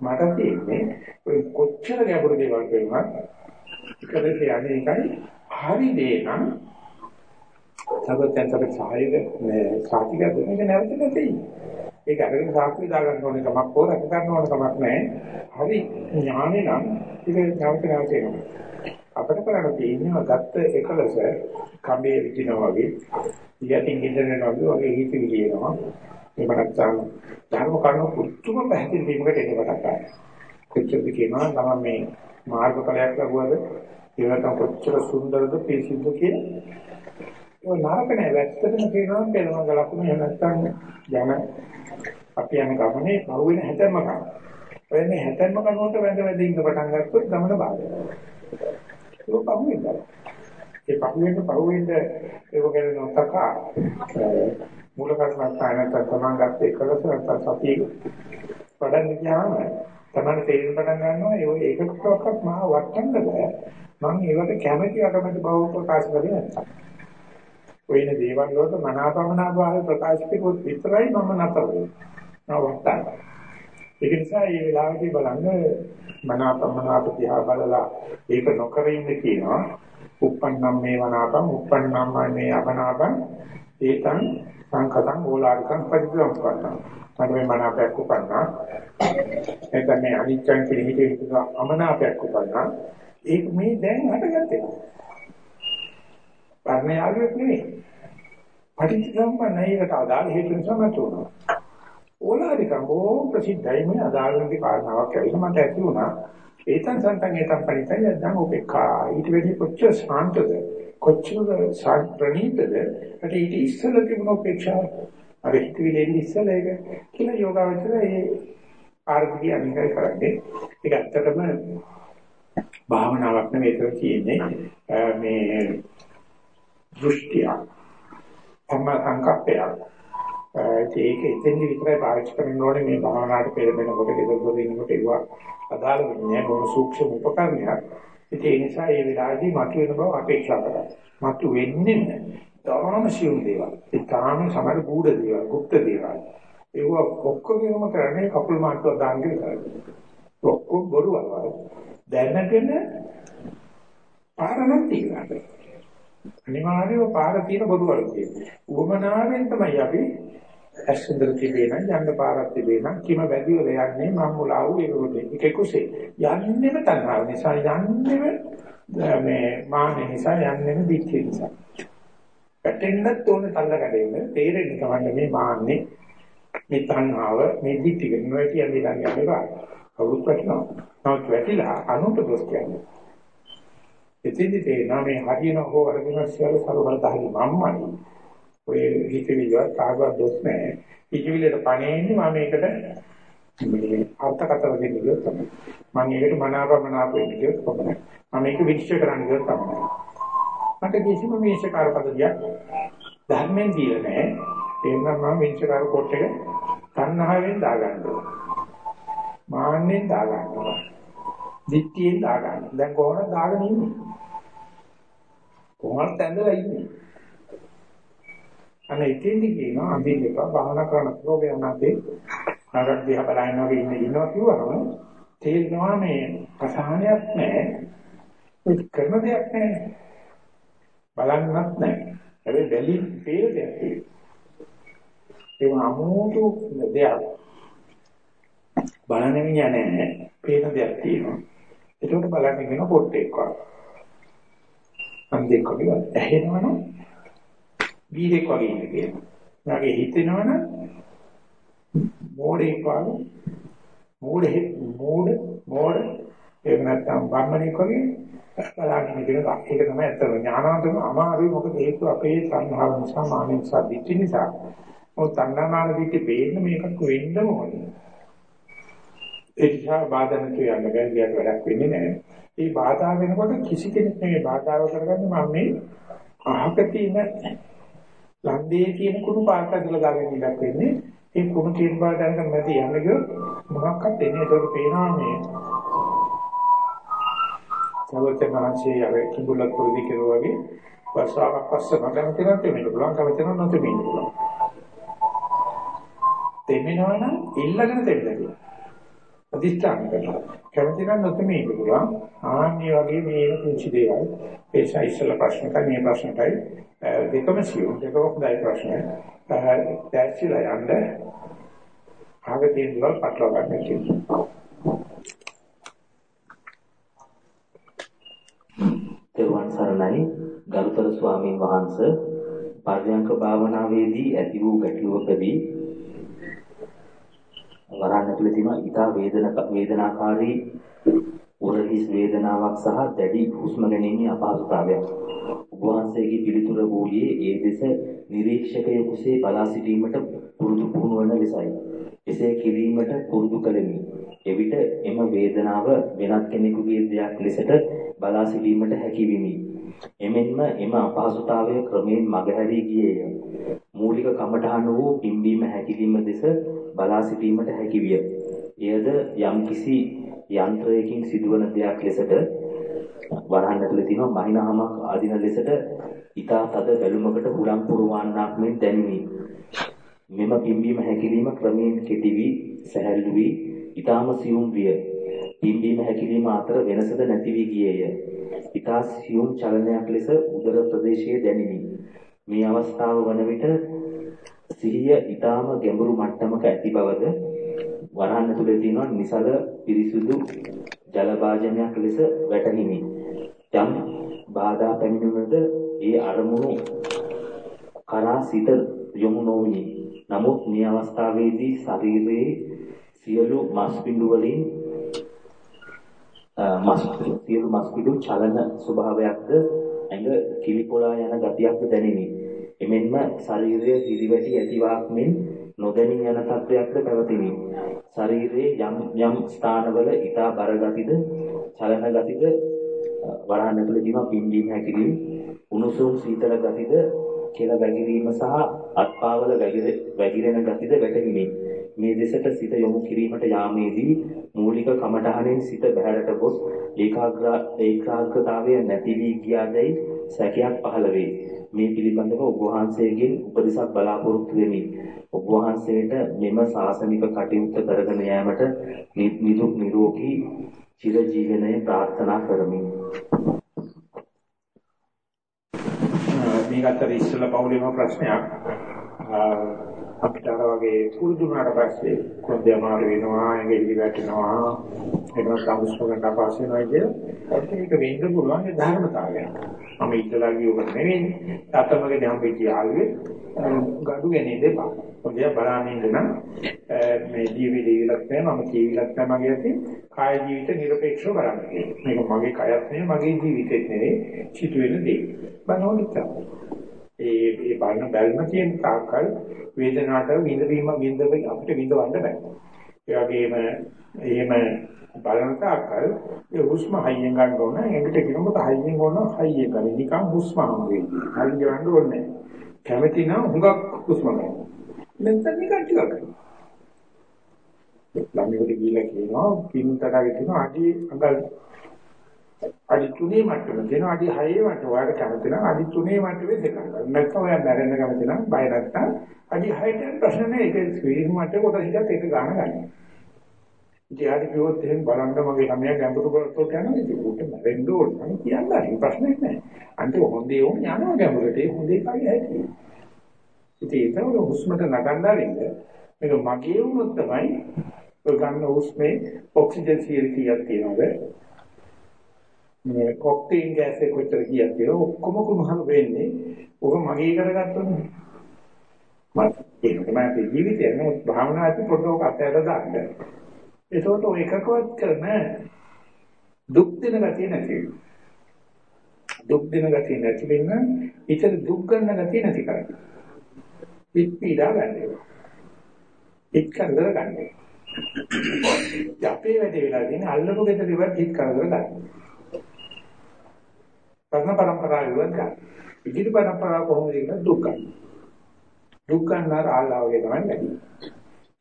Speaker 2: මට තියෙන්නේ ඔය කොච්චර ගැඹුරු දේවල් වෙනවත් එකලස යන්නේ එකයි හරි දේ නම් සබතෙන් සබත සායක මේ සාතික දෙන්නේ නැවත නැtei. ඒක අරගෙන සාක්ෂි දා ගන්න ඕන කමක් හෝ රැක ගන්න ඕන කමක් නැහැ. හරි ඥානෙ නම් ඒක නැවත නැවත එනවා. අපිට කරන්න තියෙන්නේ ගත්ත එකලස කඹේ විදිනවා වගේ ඉතින් ඉඳගෙන වගේ වගේ හිත විදිනවා. එහෙම නැත්නම් ධර්ම කරුණු පුදුම පැහැදිලි වීමකට එන්න පටන් ගන්නවා. කොච්චරද කියනවා තමයි මේ මාර්ගඵලයක් ලැබුවද ඒ නැත්නම් කොච්චර සුන්දරද පිරිසිදු කියලා. ඒ නරක නෑ වැත්තටම කියනවා පෙළමඟ ලකුණු එහෙම නැත්නම් යන අපි යන ගමනේ පහුවෙන හැතැම්ම ගන්න. ඔය මේ හැතැම්ම කනුවට වැඳ වැඳ ඉන්න පටන් ගත්තොත් ගමන බාධා. ඒක පහුවෙන්දා. ඒ පහුවෙන්න පහුවෙන්න ඒක ගැන නොතකා. මූල කර්මස්ථානයට තමන් ගත්ත එකලස නැත්නම් සතිය වඩන්න ගියාම තමන් තේරුම් පටන් ගන්නවා ඒ ඒකකකක් මහා වටන්න බෑ. මම ඒවට කැමැති අකමැති බව ප්‍රකාශ කරේ නැත්තම්. ඔයන දේවල් වලට මනාපමනා භාව ප්‍රකාශ කෙරුවොත් විතරයි මම නතර වෙන්නේ. වටන්න. ඒක නිසා මේ වෙලාවේදී බලන්න මනාපමනා ප්‍රතිහා බලලා ඒක නොකර ඉන්න කියනවා. uppannam මේ වනාපං uppannam මේ අමනාපං ඒතං සංකතං ඕලාරිකං පරිසම්පන්නං මට මේ මනාපයක් උපන්නා. එතන මේ අනිච්චං කියන හිතේ හිතන අමනාපයක් උපන්නා. ඒක මේ දැන් හටගත්තේ. පර්ණයාලුවෙක් නෙවෙයි පටිච්චසමුප්පන්නයකට අදාළ හේතු නිසා මට උනා ඕලාරිකං ඕ ප්‍රසිද්ධයි මේ අදාළ නැති කාරණාවක් ඇවිල්ලා මට ඇති වුණා. ඒතන් සන්තන් ඒතන් පරිතය දැන් උපේක්ඛා ඊට වෙඩි කොච්චර ශාන්තද? කොච්චර ප්‍රණීතද? අට ඊට ඉස්සල තිබුණ උපේක්ෂාව. අර හිතවිලෙන් ඉස්සල ඒක කියලා යෝගාවචර ඒ ආර්ධිය අනිකයි කරන්නේ. ඒක ඇත්තටම භාවනාවක් නෙවෙයි ඒක තියෙන්නේ. මේ දෘෂ්ටිය අම්ම සංකප්පයක්. ඒක එතෙන්දි විතරයි පාවිච්චි කරන්න ඕනේ මේ භාවනාවට පෙරදෙනකොට ගෙදරදොර ඉන්නකොට ඒවා අදාළ වෙන්නේ බොහොම සූක්ෂම උපකරණයක්. ඒ නිසා ඒ වෙලාවේදී මතුවෙන බව අපේක්ෂා කරා. මතු වෙන්නේ තාම සියුම් දේවල්. ඒ තාම සමහර ගුඪ දේවල්, গুপ্ত දේවල්. ඒව ඔක්කොගෙම කරන්නේ කකුල් මාට්ටුව දාන්නේ කරන්නේ. ඔක්කොම බොරු වල දැනගෙන පාරණක් තියෙනවා. අනිවාර්යව පාර තියෙන බොරු වල තියෙන්නේ. උවමනාවෙන් තමයි අපි ඇස්සුන්දර තිබේ නම් යන්න පාරක් තිබේ නම් කිම වැඩි වල යන්නේ මම මුලාවු ඒකෝට ඒක කුසේ යන්නෙම තණ්හාව නිසා යන්නෙම මේ මාන නිසා යන්නෙම දික්ඛ නිසා. පැටෙන්නත් ඕන තල්ල කඩේම තේරෙන්න තමයි මේ මාන්නේ මේ තණ්හාව මේ දික්ඛ නොයි කියන්නේ ළඟ යන්නේ කවුරුත් වටිනවා නමුත් වැටිලා අනුන්ට දොස් කියන්නේ. එතෙන්දී තේරෙනවා මේ හරියන හෝ වරදින සියලු සරුවල් තහලි මම්මයි ඔය හිතවිලිවත් කාගවත් දොස් නැහැ. හිතවිල්ලට පණේන්නේ මම මේකට මේ අර්ථකථන දෙන්න ගියොත් තමයි. මම ඒකට මනාපමනාප වෙන්න ගියොත් තමයි. මම මේක විනිශ්චය කරන්න ගියොත් තමයි. මට කිසිම මේෂකාර පදයක් ධර්මෙන් දීලා නැහැ. ඒ නිසා මම විනිශ්චයකාර කොට එක තණ්හාවෙන් දාගන්න ඕන. මාන්නෙන් දාගන්න ඕන. දිට්ඨියෙන් දාගන්න. දැන් කොහොමද දාගෙන ඉන්නේ? කොහොමද ඇඳලා ඉන්නේ? අනේ ඉතින්දි කියනවා අඳින්න එපා භාවනා කරන ප්‍රෝග්‍රෑම් නැත්තේ නරක දිහා බලනවා වගේ ඉන්න ඉන්නවා කිව්වම තේරෙනවා මේ අසහනයක් නැහැ. ඒක කරන දෙයක් නැහැ. බලන්නත් නැහැ. හැබැයි බැලි පේන දෙයක්. තියෙනවා ඒ අමුතු දෙයක්. බලන්න මිනිහා නැහැ. පේන දෙයක් තියෙනවා. ඒකට බලන්න කියන පොට්ටෙක් වගේ. අන්දෙක් වගේ ඇහෙනවනේ වීරෙක් වගේ ඉන්න කියනවා. යාගේ හිතෙනවනම් මෝඩෙක් වගේ. මෝඩෙ මෝඩ මෝඩ. එහෙම නැත්නම් බම්මණෙක් වගේ. බලාගෙන ඉන්න එක ඒක තමයි ඇත්තම. ඥානාන්තම අමාරුයි. මොකද හේතුව අපේ සංහාව නිසා මානෙ නිසා දිටි නිසා. මොකද තණ්හාමාන දිටි බේන්න මේකක් වෙන්න ඕනේ. ඒ නිසා බාධා නැතුව යන්න බැහැ කියන්න වැඩක් වෙන්නේ නැහැ ඒ බාධා වෙනකොට කිසි කෙනෙක් මේ බාධාව කරගන්න මම මේ අහක තියෙන ලන්දේ තියෙන කුණු පාට ඇදලා දාගෙන ඉලක් වෙන්නේ ඒ කුණු තියෙන බව දැනගෙන නැති යන්නේ කිව්වොත් මොකක්වත් එන්නේ ඒකට පේනවා මේ සර්වඥාන්සේ අර කිඹුලක් පුරුදු කෙරුවා වගේ වස්සාවක් පස්ස මගම කරත් මේක පුළුවන් කම තියෙනවා නැත්නම් මේක පුළුවන්. දෙමිනවනම් ඉල්ලගෙන දෙන්න. අදිස්ථාන කරලා. කැමති නම් නැත්නම් මේක පුළුවන්. ආන්නේ වගේ මේ පුංචි දේවල් ඒ ඉස්සල ප්‍රශ්න කයි මේ ප්‍රශ්නටයි දෙකම සියුම් දෙකම හොඳයි ප්‍රශ්නය. දැක්චිලා යන්න ආගේ තියෙන දේවල් පටලවා ගන්න තියෙනවා.
Speaker 1: තෙරුවන් සරණයි ගරුතර ස්වාමීන් වහන්සේ පර්යංක භාවනාවේදී ඇති වූ ගැටලුවකදී වරණ ඇතුලේ තියෙන ඊටා වේදන වේදනාකාරී උරහිස් වේදනාවක් සහ දැඩි හුස්ම ගැනීමේ අපහසුතාවයක්. ඔබ වහන්සේගේ පිළිතුර වූයේ ඒ දෙස නිරීක්ෂකයෙකුසේ බලා සිටීමට පුරුදු පුහුණු වන ලෙසයි. එසේ කිරීමට පුරුදු කළෙමි. එවිට එම වේදනාව වෙනත් කෙනෙකුගේ දෙයක් ලෙසට බලා සිටීමට හැකි විමි. එමෙන්ම එම අපහසුතාවය ක්‍රමයෙන් මගහැරී ගියේය. මූලික කමඨහන වූ පිම්බීම හැකිලිම දෙස බලා සිටීමට හැකි විය. එයද යම්කිසි යන්ත්‍රයකින් සිදුවන දෙයක් ලෙසට වරහන් ඇතුලේ තියෙනවා මහිනහමක් අදින ලෙසට ඊතා තද බැලුමකට හුලම් පුරවන්නක් මෙන් දැනිනි. මෙම පිම්බීම හැකිලිම ක්‍රමයෙන් කෙටි වී සැහැල්ලු වී ඊටාම සියුම් විය. පිම්බීම හැකිලිම අතර වෙනසද නැති වී ගියේය. ඊටා සියුම් චලනයක් ලෙස උදර ප්‍රදේශයේ දැනිනි. මේ අවස්ථාව වන විට සිහිය ඊටාම ගැඹුරු මට්ටමක ඇති බවද වරහන් ඇතුලේ තියෙනවා නිසල පිරිසුදු ජල භාජනයක් ලෙස වැටහිමි. යම් බාධා පැමිණුනද ඒ අරමුණු කරා සිත යොමු නොවිනි. නමුත් මේ අවස්ථාවේදී ශරීරයේ සියලු මස් පිඬු වලින් මස් සියලු මස් පිඬු චලන ස්වභාවයක්ද ඇඟ කිලිපොලා යන ගතියක්ද දැනිනි. එමෙන්ම ශරීරයේ හිරිවැටි ඇතිවාක් මෙන් නොදැනී යන තත්වයක්ද පැවතිනි. ශරීරයේ යම් යම් ස්ථානවල ඊටා බර ගතිද චලන ගතිද වරහන් ඇතුලේ තියෙන පිම්බීම හැකිලිම උණුසුම් සීතල ගතිද කෙල වැగిරීම සහ අත්පාවල වැగిරෙන ගතිද වැටහිනි. මේ දෙසට සිත යොමු කිරීමට යාමේදී මූලික කමඨහනෙන් සිත බහැරට ගොස් ඒකාග්‍ර ඒකාග්‍රතාවය නැති වී ගියාදැයි සැකයක් පහළ වේ. මේ පිළිබඳව ඔබ වහන්සේගෙන් උපදෙසක් බලාපොරොත්තු වෙමි. ඔබ වහන්සේට මෙම ශාසනික කටයුත්ත කරගෙන යාමට නිදුක් නිරෝගී චිරජීවනය ප්‍රාර්ථනා කරමි.
Speaker 2: මේ ගත්තට ඉස්සෙල්ලා පෞලේම ප්‍රශ්නයක්. අපිට අර වගේ කුරුදුනාට පස්සේ කොන්දේ අමාරු වෙනවා ඇඟිලි වැටෙනවා ඒකත් සම්සුකකට පස්සේ නයිද ඒක වෙන්න පුළුවන් ඒ ධර්මතාවය. මම ඉඳලා ගියොත් නෙවෙයි. තත්මගේ හම්බෙච්ච යාළුවේ gadu ගන්නේ දෙපා ඔය බලන්නේ ඉඳන මේ ජීවි දෙවිලක් නැහැ මම ජීවිලක් නැහැ මගේ ඇති. කාය ජීවිත නිර්පේක්ෂව බලන්න මේක මගේ කයත් නෙවෙයි මගේ ජීවිතෙත් නෙවෙයි සිදුවෙන දේ. බලනකොට ඒ ඒ බලන බැල්ම කියන තාක්කල් වේදනාවට විඳවීම විඳව අපිට විඳවන්න බෑ. ඒ වගේම එහෙම බලන තාක්කල් ඒ හුස්ම හයියෙන් ගන්න ඕන. එඟට කිනකොට හයියෙන් ඕන හයියෙන් ගන්න. නිකන් හුස්ම හම් වෙන්නේ. හයියෙන් ගන්න ඕනේ. කැමති නම් හුඟක් හුස්ම ගන්න. නැත්නම් නිකන් ටිකක් ගන්න. ළමයිට ගිහිල්ලා කියනවා පින්තරගේ තියෙන අඩි අඟල් අඩි 3 මට්ටම දෙන අඩි 6 මට්ටම ඔයාලට කැමති නම් අඩි 3 මට්ටමේ දෙකක් ගන්න. නැත්නම් ඔයා මැරෙන්න කැමති නම් බය නැත්නම් අඩි 6ට ප්‍රශ්න නෑ. ඒක ස්වීඩන් මට්ටම කොට හිටත් ඒක ගන්න ගන්න. ඉතින් ආදි කිව්වොත් එහෙනම් බලන්න මගේ ළමයා ගැඹුරු කරතොත් යනවා ඉතින් උට මැරෙන්න ඕන නම් කියන්න හරි ප්‍රශ්නයක් නෑ. අන්තිම හොඳේ ඕන යනවා ගැඹුරට ඒ හොඳේ කයි ඇති. ඉතින් ඒක හුස්මට නගන්න ආරින්ද මේක මගේ වුණොත් තමයි ඔය ගන්න හුස්මේ ඔක්සිජන් සියල් කීයක් තියෙනවද? මේ ඔක්ටේන් ගෑස් එක කොච්චර කීයක් තියෙනවද? ඔක්කොම කුමහම වෙන්නේ. ඔක මගේ කරගත්තොත් මම ඒක තමයි අපේ ජීවිතය නෝ භාවනාවේ පොඩ්ඩක් අතහැරලා දාන්න. ඒකෝට ඔය එකකවත් කරන දුක් දෙන ගතිය නැති දුක් දෙන ගතිය නැති වෙන්න ඉතින් දුක් ගන්න ගතිය නැති කරගන්න. පිට පීඩා ගන්න. එක් කරදර ගන්න. අපේ වැඩේ වෙලා තියෙන්නේ අල්ලපු ගෙදර ඉවත් හිත කරදර ගන්න. කර්ම පරම්පරාව ඉවත් ගන්න. ඉදිරි පරම්පරාව කොහොමද ඉන්න දුක් ගන්න. දුක් ගන්නාර ආලාවගේ තමයි වැඩි.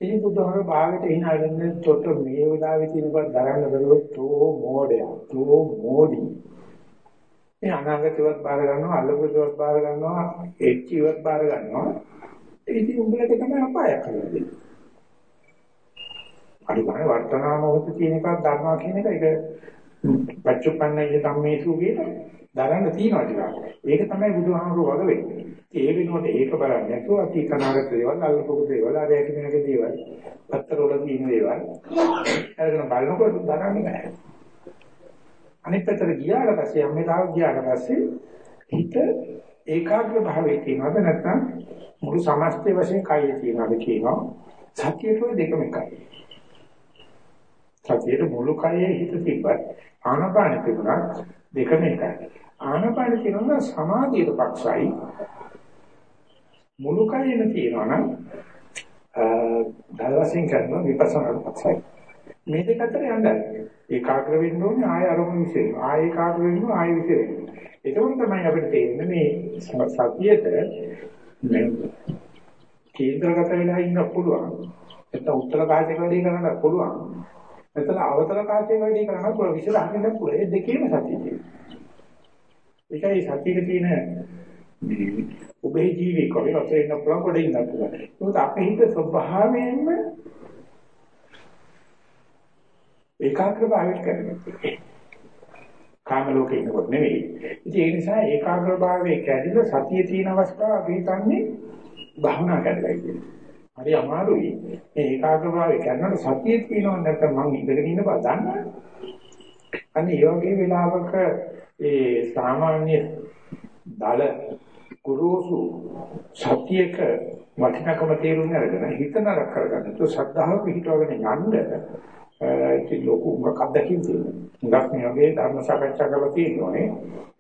Speaker 2: ඉතින් බුදුහාම භාගයට එන අරන්නේ තොට මේ වෙලාවේ තියෙනකොට දරන්න බැරුව තෝ මෝඩයා තෝ මෝඩි මේ අනාගතවත් බාර ගන්නවා අලුගතවත් බාර ගන්නවා එච්චිවත් බාර ගන්නවා ඉතින් උඹලට තමයි අපායක් කරන්නේ අර ගන්න වර්තමාන මොහොතේ තියෙන එකක් දන්නවා කියන එක ඒක පච්චුප්පන්නයි ධම්මේසු කියන දරන්න තියනවා ටිකක්. ඒක තමයි බුදුහාමුදුරුවෝ වග වෙන්නේ. ඒ වෙනුවට ඒක බලන්නේ නැතුව අතීත අනාගත දේවල් අල්ලපු දේවල් ආරය කිනක දේවල් පත්තර වල තියෙන දේවල් අරගෙන බලනකොට දරන්නේ නැහැ. අනිත් පැත්තට ගියාට පස්සේ අම්මලාව ගියාට පස්සේ හිත ඒකාග්‍ර භාවයේ තියෙනවද නැත්නම් මුළු සමස්තය වශයෙන් කයේ තියෙනවද කියනවා. සතියට ඔය දෙකම එකයි. සතියේ මුළු කයේ හිත තිබ්බත් ආනපාන තිබුණත් දෙකම එකයි. ආනපාන කියනවා සමාධියට පක්ෂයි මුළු කයෙම තියෙනවා නම් දලවසින් කරන විපස්සනාට පක්ෂයි. මේ දෙක අතර යන්නයි. ඒකාග්‍ර වෙන්න ඕනේ ආය අරමුණු විශ්ේ. ආය ඒකාග්‍ර වෙන්න ආය විශ්ේ. ඒකම තමයි අපිට තේරෙන්නේ මේ සතියේට මේ කේන්ද්‍රගත වෙලා ඉන්න පුළුවන්. නැත්නම් උත්තර කාර්යයක් වැඩි කරන්න පුළුවන්. නැත්නම් අවතර කාර්යයක් වැඩි කරන්න පුළුවන්. විශේෂ අහින්න පුළුවන්. ඒ දෙකේම සතිය තියෙනවා. ඒකයි සතියේ තියෙන ඔබේ ජීවිතේ කොහේ රටේ ඉන්න පුළුවන් කොට ඉන්න පුළුවන්. ඒකත් අපේ හිත ස්වභාවයෙන්ම ඒකාග්‍ර භාවයට කරනවා. කාම ලෝකේ ඉන්නකොට නෙවෙයි. ඉතින් ඒ නිසා ඒකාග්‍ර භාවයේ කැඩිලා සතියේ තියෙන අවස්ථාව අපි හිතන්නේ භාවනා කරලා කියලා. හරි අමාරුයි. මේ ඒකාග්‍ර භාවයේ කරනකොට සතියේ තියෙනව නැත්නම් මං ඉඳගෙන ඉන්න බව දන්නා. අනේ ඒ වගේ වෙලාවක ඒ සාමාන්‍ය දල ගුරුසු සත්‍යයක වටිනකම තේරුම් අරගෙන හිත නරක කරගන්න. ඒක ශ්‍රද්ධාව පිහිටවගෙන යන්න ඒක ලොකු මොකක් අත්දැකීම් තියෙනවා. මුගක් මේ වගේ ධර්ම සාකච්ඡා කරලා තියෙනෝනේ.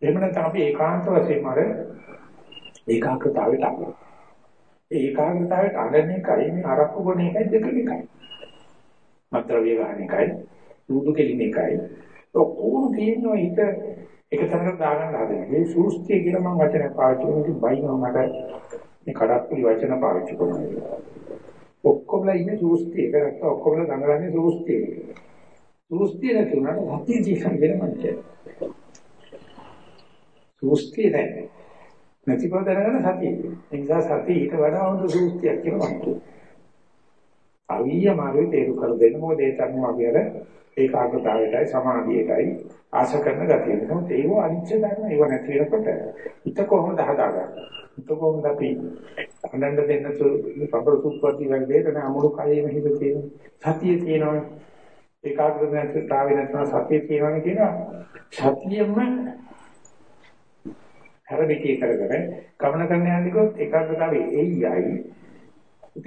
Speaker 2: එහෙම නැත්නම් අපි ඒකාන්ත වශයෙන්ම අර ඒකාග්‍රතාවයට අහනවා. ඒ ඒකාග්‍රතාවයට අගන එකයි මේ අරක්කු ගොන එකයි දෙක එකයි. මත්ද්‍රව්‍ය ගන්න එකයි, දුදු කෙලින එකයි. ඔක්කොම තියෙනවා හිත එක තැනකට දාගන්න හදන්නේ. මේ සූස්තිය කියලා මම වචනයක් පාවිච්චි කරනවා බයිනවා මට මේ කඩප්පුලි වචන පාවිච්චි කරනවා. ඔක්කොමලා ඉන්නේ සූස්තිය. ඒක නැත්නම් ඔක්කොමලා දඟලන්නේ සූස්තිය. සූස්තිය නැතුණාට සතිය ජීවිතය වෙන මංචය. සූස්තිය නැහැ. නැති බව දැනගන්න සතිය. ඒ නිසා සතිය ඊට වඩා හොඳ සූස්තියක් කියලා මම කියනවා. අවිය මාර්ගයේ තේරු කර දෙන්න මොකද ඒ තරම අපි අර ඒකාග්‍රතාවයටයි සමාධියටයි ආශ කරන ගතිය. නමුත් ඒව අනිච්ච ධර්ම ඒව නැති වෙනකොට හිත කොහොමද හදාගන්නේ? හිත කොහොමද අපි අනන්ද දෙන්න සම්බර සුප්පටි වගේ දෙන අමුණු කයෙම හිත තියෙන සතිය තියෙනවා. ඒකාග්‍රතාවය නැත්නම් සතිය තියෙනවා කියනවා. සතියෙම හැරමිටිය කරගෙන ගමන කරන්න යන්නේ කොත් ඒකාග්‍රතාවයේ එයියයි.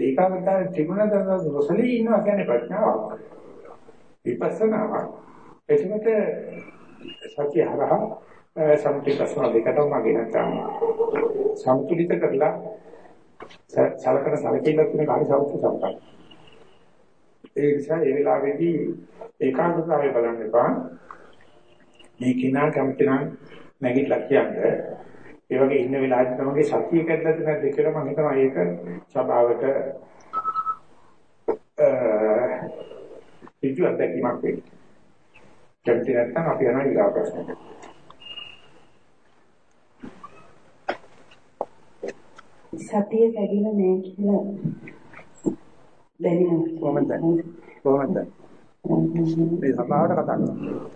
Speaker 2: ඒකාග්‍රතාවයේ තිබුණා දැන් නොසලී ඉන්නවා කියන්නේ ප්‍රඥාවක්. විපස්සනාවක්. එතකොට සතිය හරහා සම්පූර්ණ ප්‍රශ්න දෙකටම මගේ නැත්තම් සම්තුලිත කරලා සලකන සලකීලා තියෙන කාර්ය සෞඛ්‍ය සම්පන්න. ඒ නිසා ඒ වෙලාවේදී ඒකාග්‍රතාවය බලන්න එපා. මේ කිනා කැමති නම් නැගිටලා කියන්නේ ඒ වගේ ඉන්න වෙලාවට තමයි සතිය කැඩලාද නැද්ද කියලා මම හිතනවා ඒක ස්වභාවයට ඍජු අත්දැකීමක් වෙයි. කැමති නැත්නම් අපි යනවා ඊගා ප්‍රශ්නයට.
Speaker 3: සතිය කැඩිලා නැහැ කියලා දැනෙනවා.
Speaker 2: කොහොමද? කොහොමද? මේ සභාවට කතා කරනවා.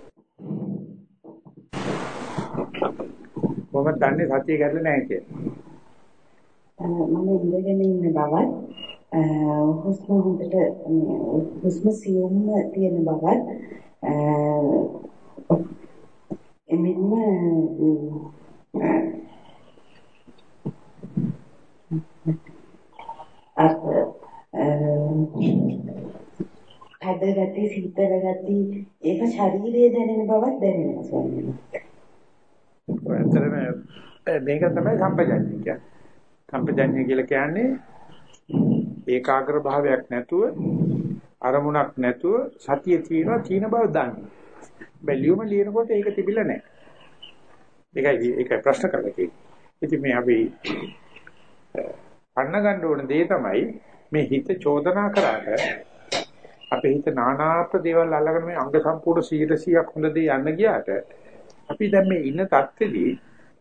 Speaker 2: කොහොමද දන්නේ සතිය කැඩලා නැහැ කියලා?
Speaker 3: මම ඉඳගෙන ඉන්න බවත් හුස්ම හොඳට හුස්ම සියුම්ම තියෙන බවත් එමෙන්න අත් හද ගති සීතල ගති ඒක ශරීරයේ දැනෙන බවක් දැනෙනවා ස්වාමීනි.
Speaker 2: මේක තමයි සම්පජන්‍ය කියන්නේ. සම්පජන්‍ය කියලා කියන්නේ ඒකාග්‍ර භාවයක් නැතුව අරමුණක් නැතුව සතිය තියෙනවා තීන බව දන්නේ. බැලියුම ලියනකොට ඒක තිබිලා නැහැ. ඒකයි ඒකයි ප්‍රශ්න කරලා තියෙන්නේ. ඉතින් මේ අපි පන්න ගන්න ඕන දේ තමයි මේ හිත චෝදනා කරාට අපේ හිත නානාත්ම දේවල් අල්ලගෙන මේ අංග සම්පූර්ණ 100ක් හොඳ දේ යන්න ගියාට අපි දැන් මේ ඉන්න තත්ත්වෙදී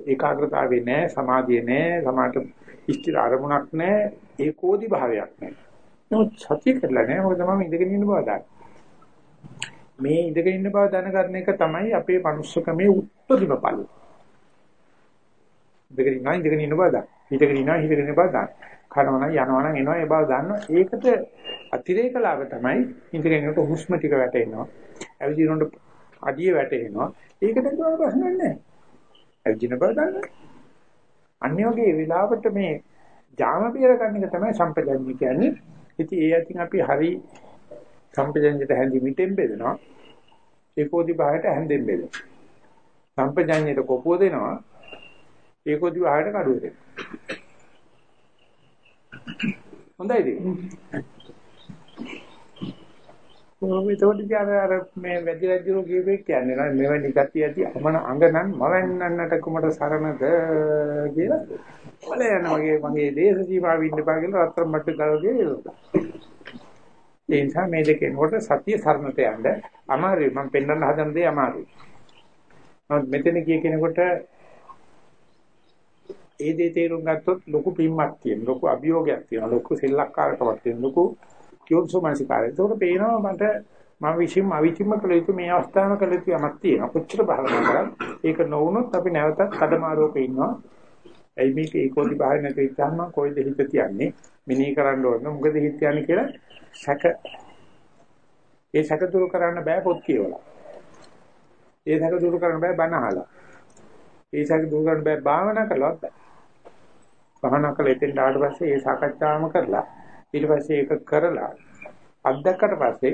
Speaker 2: ඒකාග්‍රතාවේ නැහැ සමාධිය නැහැ සමාත ඉස්තිර අරමුණක් නැහැ ඒකෝදි භාවයක් නැහැ නමුත් සතිය කරලා නැහැ මොකද මම ඉඳගෙන ඉන්න බව දන්නේ මේ ඉඳගෙන ඉන්න බව දැනගන්න එක තමයි අපේ මනුස්සකමේ උත්තරීම ඵලය ඉඳගෙන ඉන්නවා ඉඳගෙන ඉන්න බව දන්න. හිටගෙන ඉන්නවා හිටගෙන ඉන්න බව දන්න. කනවා නම් යනවා නම් එනවා ඒ බව දන්නවා. ඒකට අතිරේක ලාභ තමයි ඉඳගෙන ඉන්නකොට හුස්ම ටික වැටෙනවා. ඇවිදිනකොට අඩිය වැටෙනවා. ඒකට දුර ප්‍රශ්න නැහැ. ඇවිදින බව දන්න. අනිත් වගේ වෙලාවට මේ ජාම බේර ගන්න එක තමයි සම්පජන්‍ය කියන්නේ. ඉතින් ඒ අතින් අපි හරි සම්පජන්යට හැඳි මිටෙන් බෙදෙනවා. ඒකෝදි බාහිරට හැඳෙන් බෙදෙනවා. සම්පජන්යට කොපුව දෙනවා. ඒකෝදි වහයට කඩුව දෙන්න. හොඳයිද? කොහොමද ඒකට අර මේ වැඩි රජුරෝ කියපේ කියන්නේ නේද? මෙවැනි ගතිය ඇති අමන අඟනන් මවන්නන්නට කුමට සරණද කියලා. වල යනවා වගේ මගේ දේශ සීමාව ඉන්න බා කියලා රත්තරන් මට්ට ගලගේ ඒ නිසා මේ දෙකෙන් කොට සතිය සරණට යන්න අමාරුයි. මම පෙන්වන්න හදන දේ අමාරුයි. නමුත් මෙතන කිය කෙනෙකුට ඒ දේ තේරුම් ගත්තොත් ලොකු පිම්මක් තියෙන ලොකු අභියෝගයක් තියෙනවා. ලොකු සෙල්ලක්කාරකමක් තියෙන ලොකු කියොන්සෝමනසිකාරය. ඒකට පේනවා මට මම විශ්ීම අවිචිම කළ යුතු මේ අවස්ථාවක කළ යුතු යමක් තියෙනවා. කොච්චර භාවනා කරත් ඒක නොවුනොත් අපි නැවතත් කඩමාරුවක ඉන්නවා. ඇයි මේක ඒකෝදි බාහිර නැති ඉච්ඡාම කොයිද හිත තියන්නේ? මිනී කරන්න ඕන. මොකද හිත තියන්නේ කියලා සැක ඒ සැක දුරු කරන්න බෑ පොත් කියවලා. ඒ සැක දුරු කරන්න බෑ බණ අහලා. ඒ සැක දුරු කරන්න බෑ භාවනා කළවත් බෑ. භාවනා කළ එතෙන් ආවට පස්සේ ඒ සාකච්ඡාවම කරලා ඊට පස්සේ ඒක කරලා අත්දැක්කට පස්සේ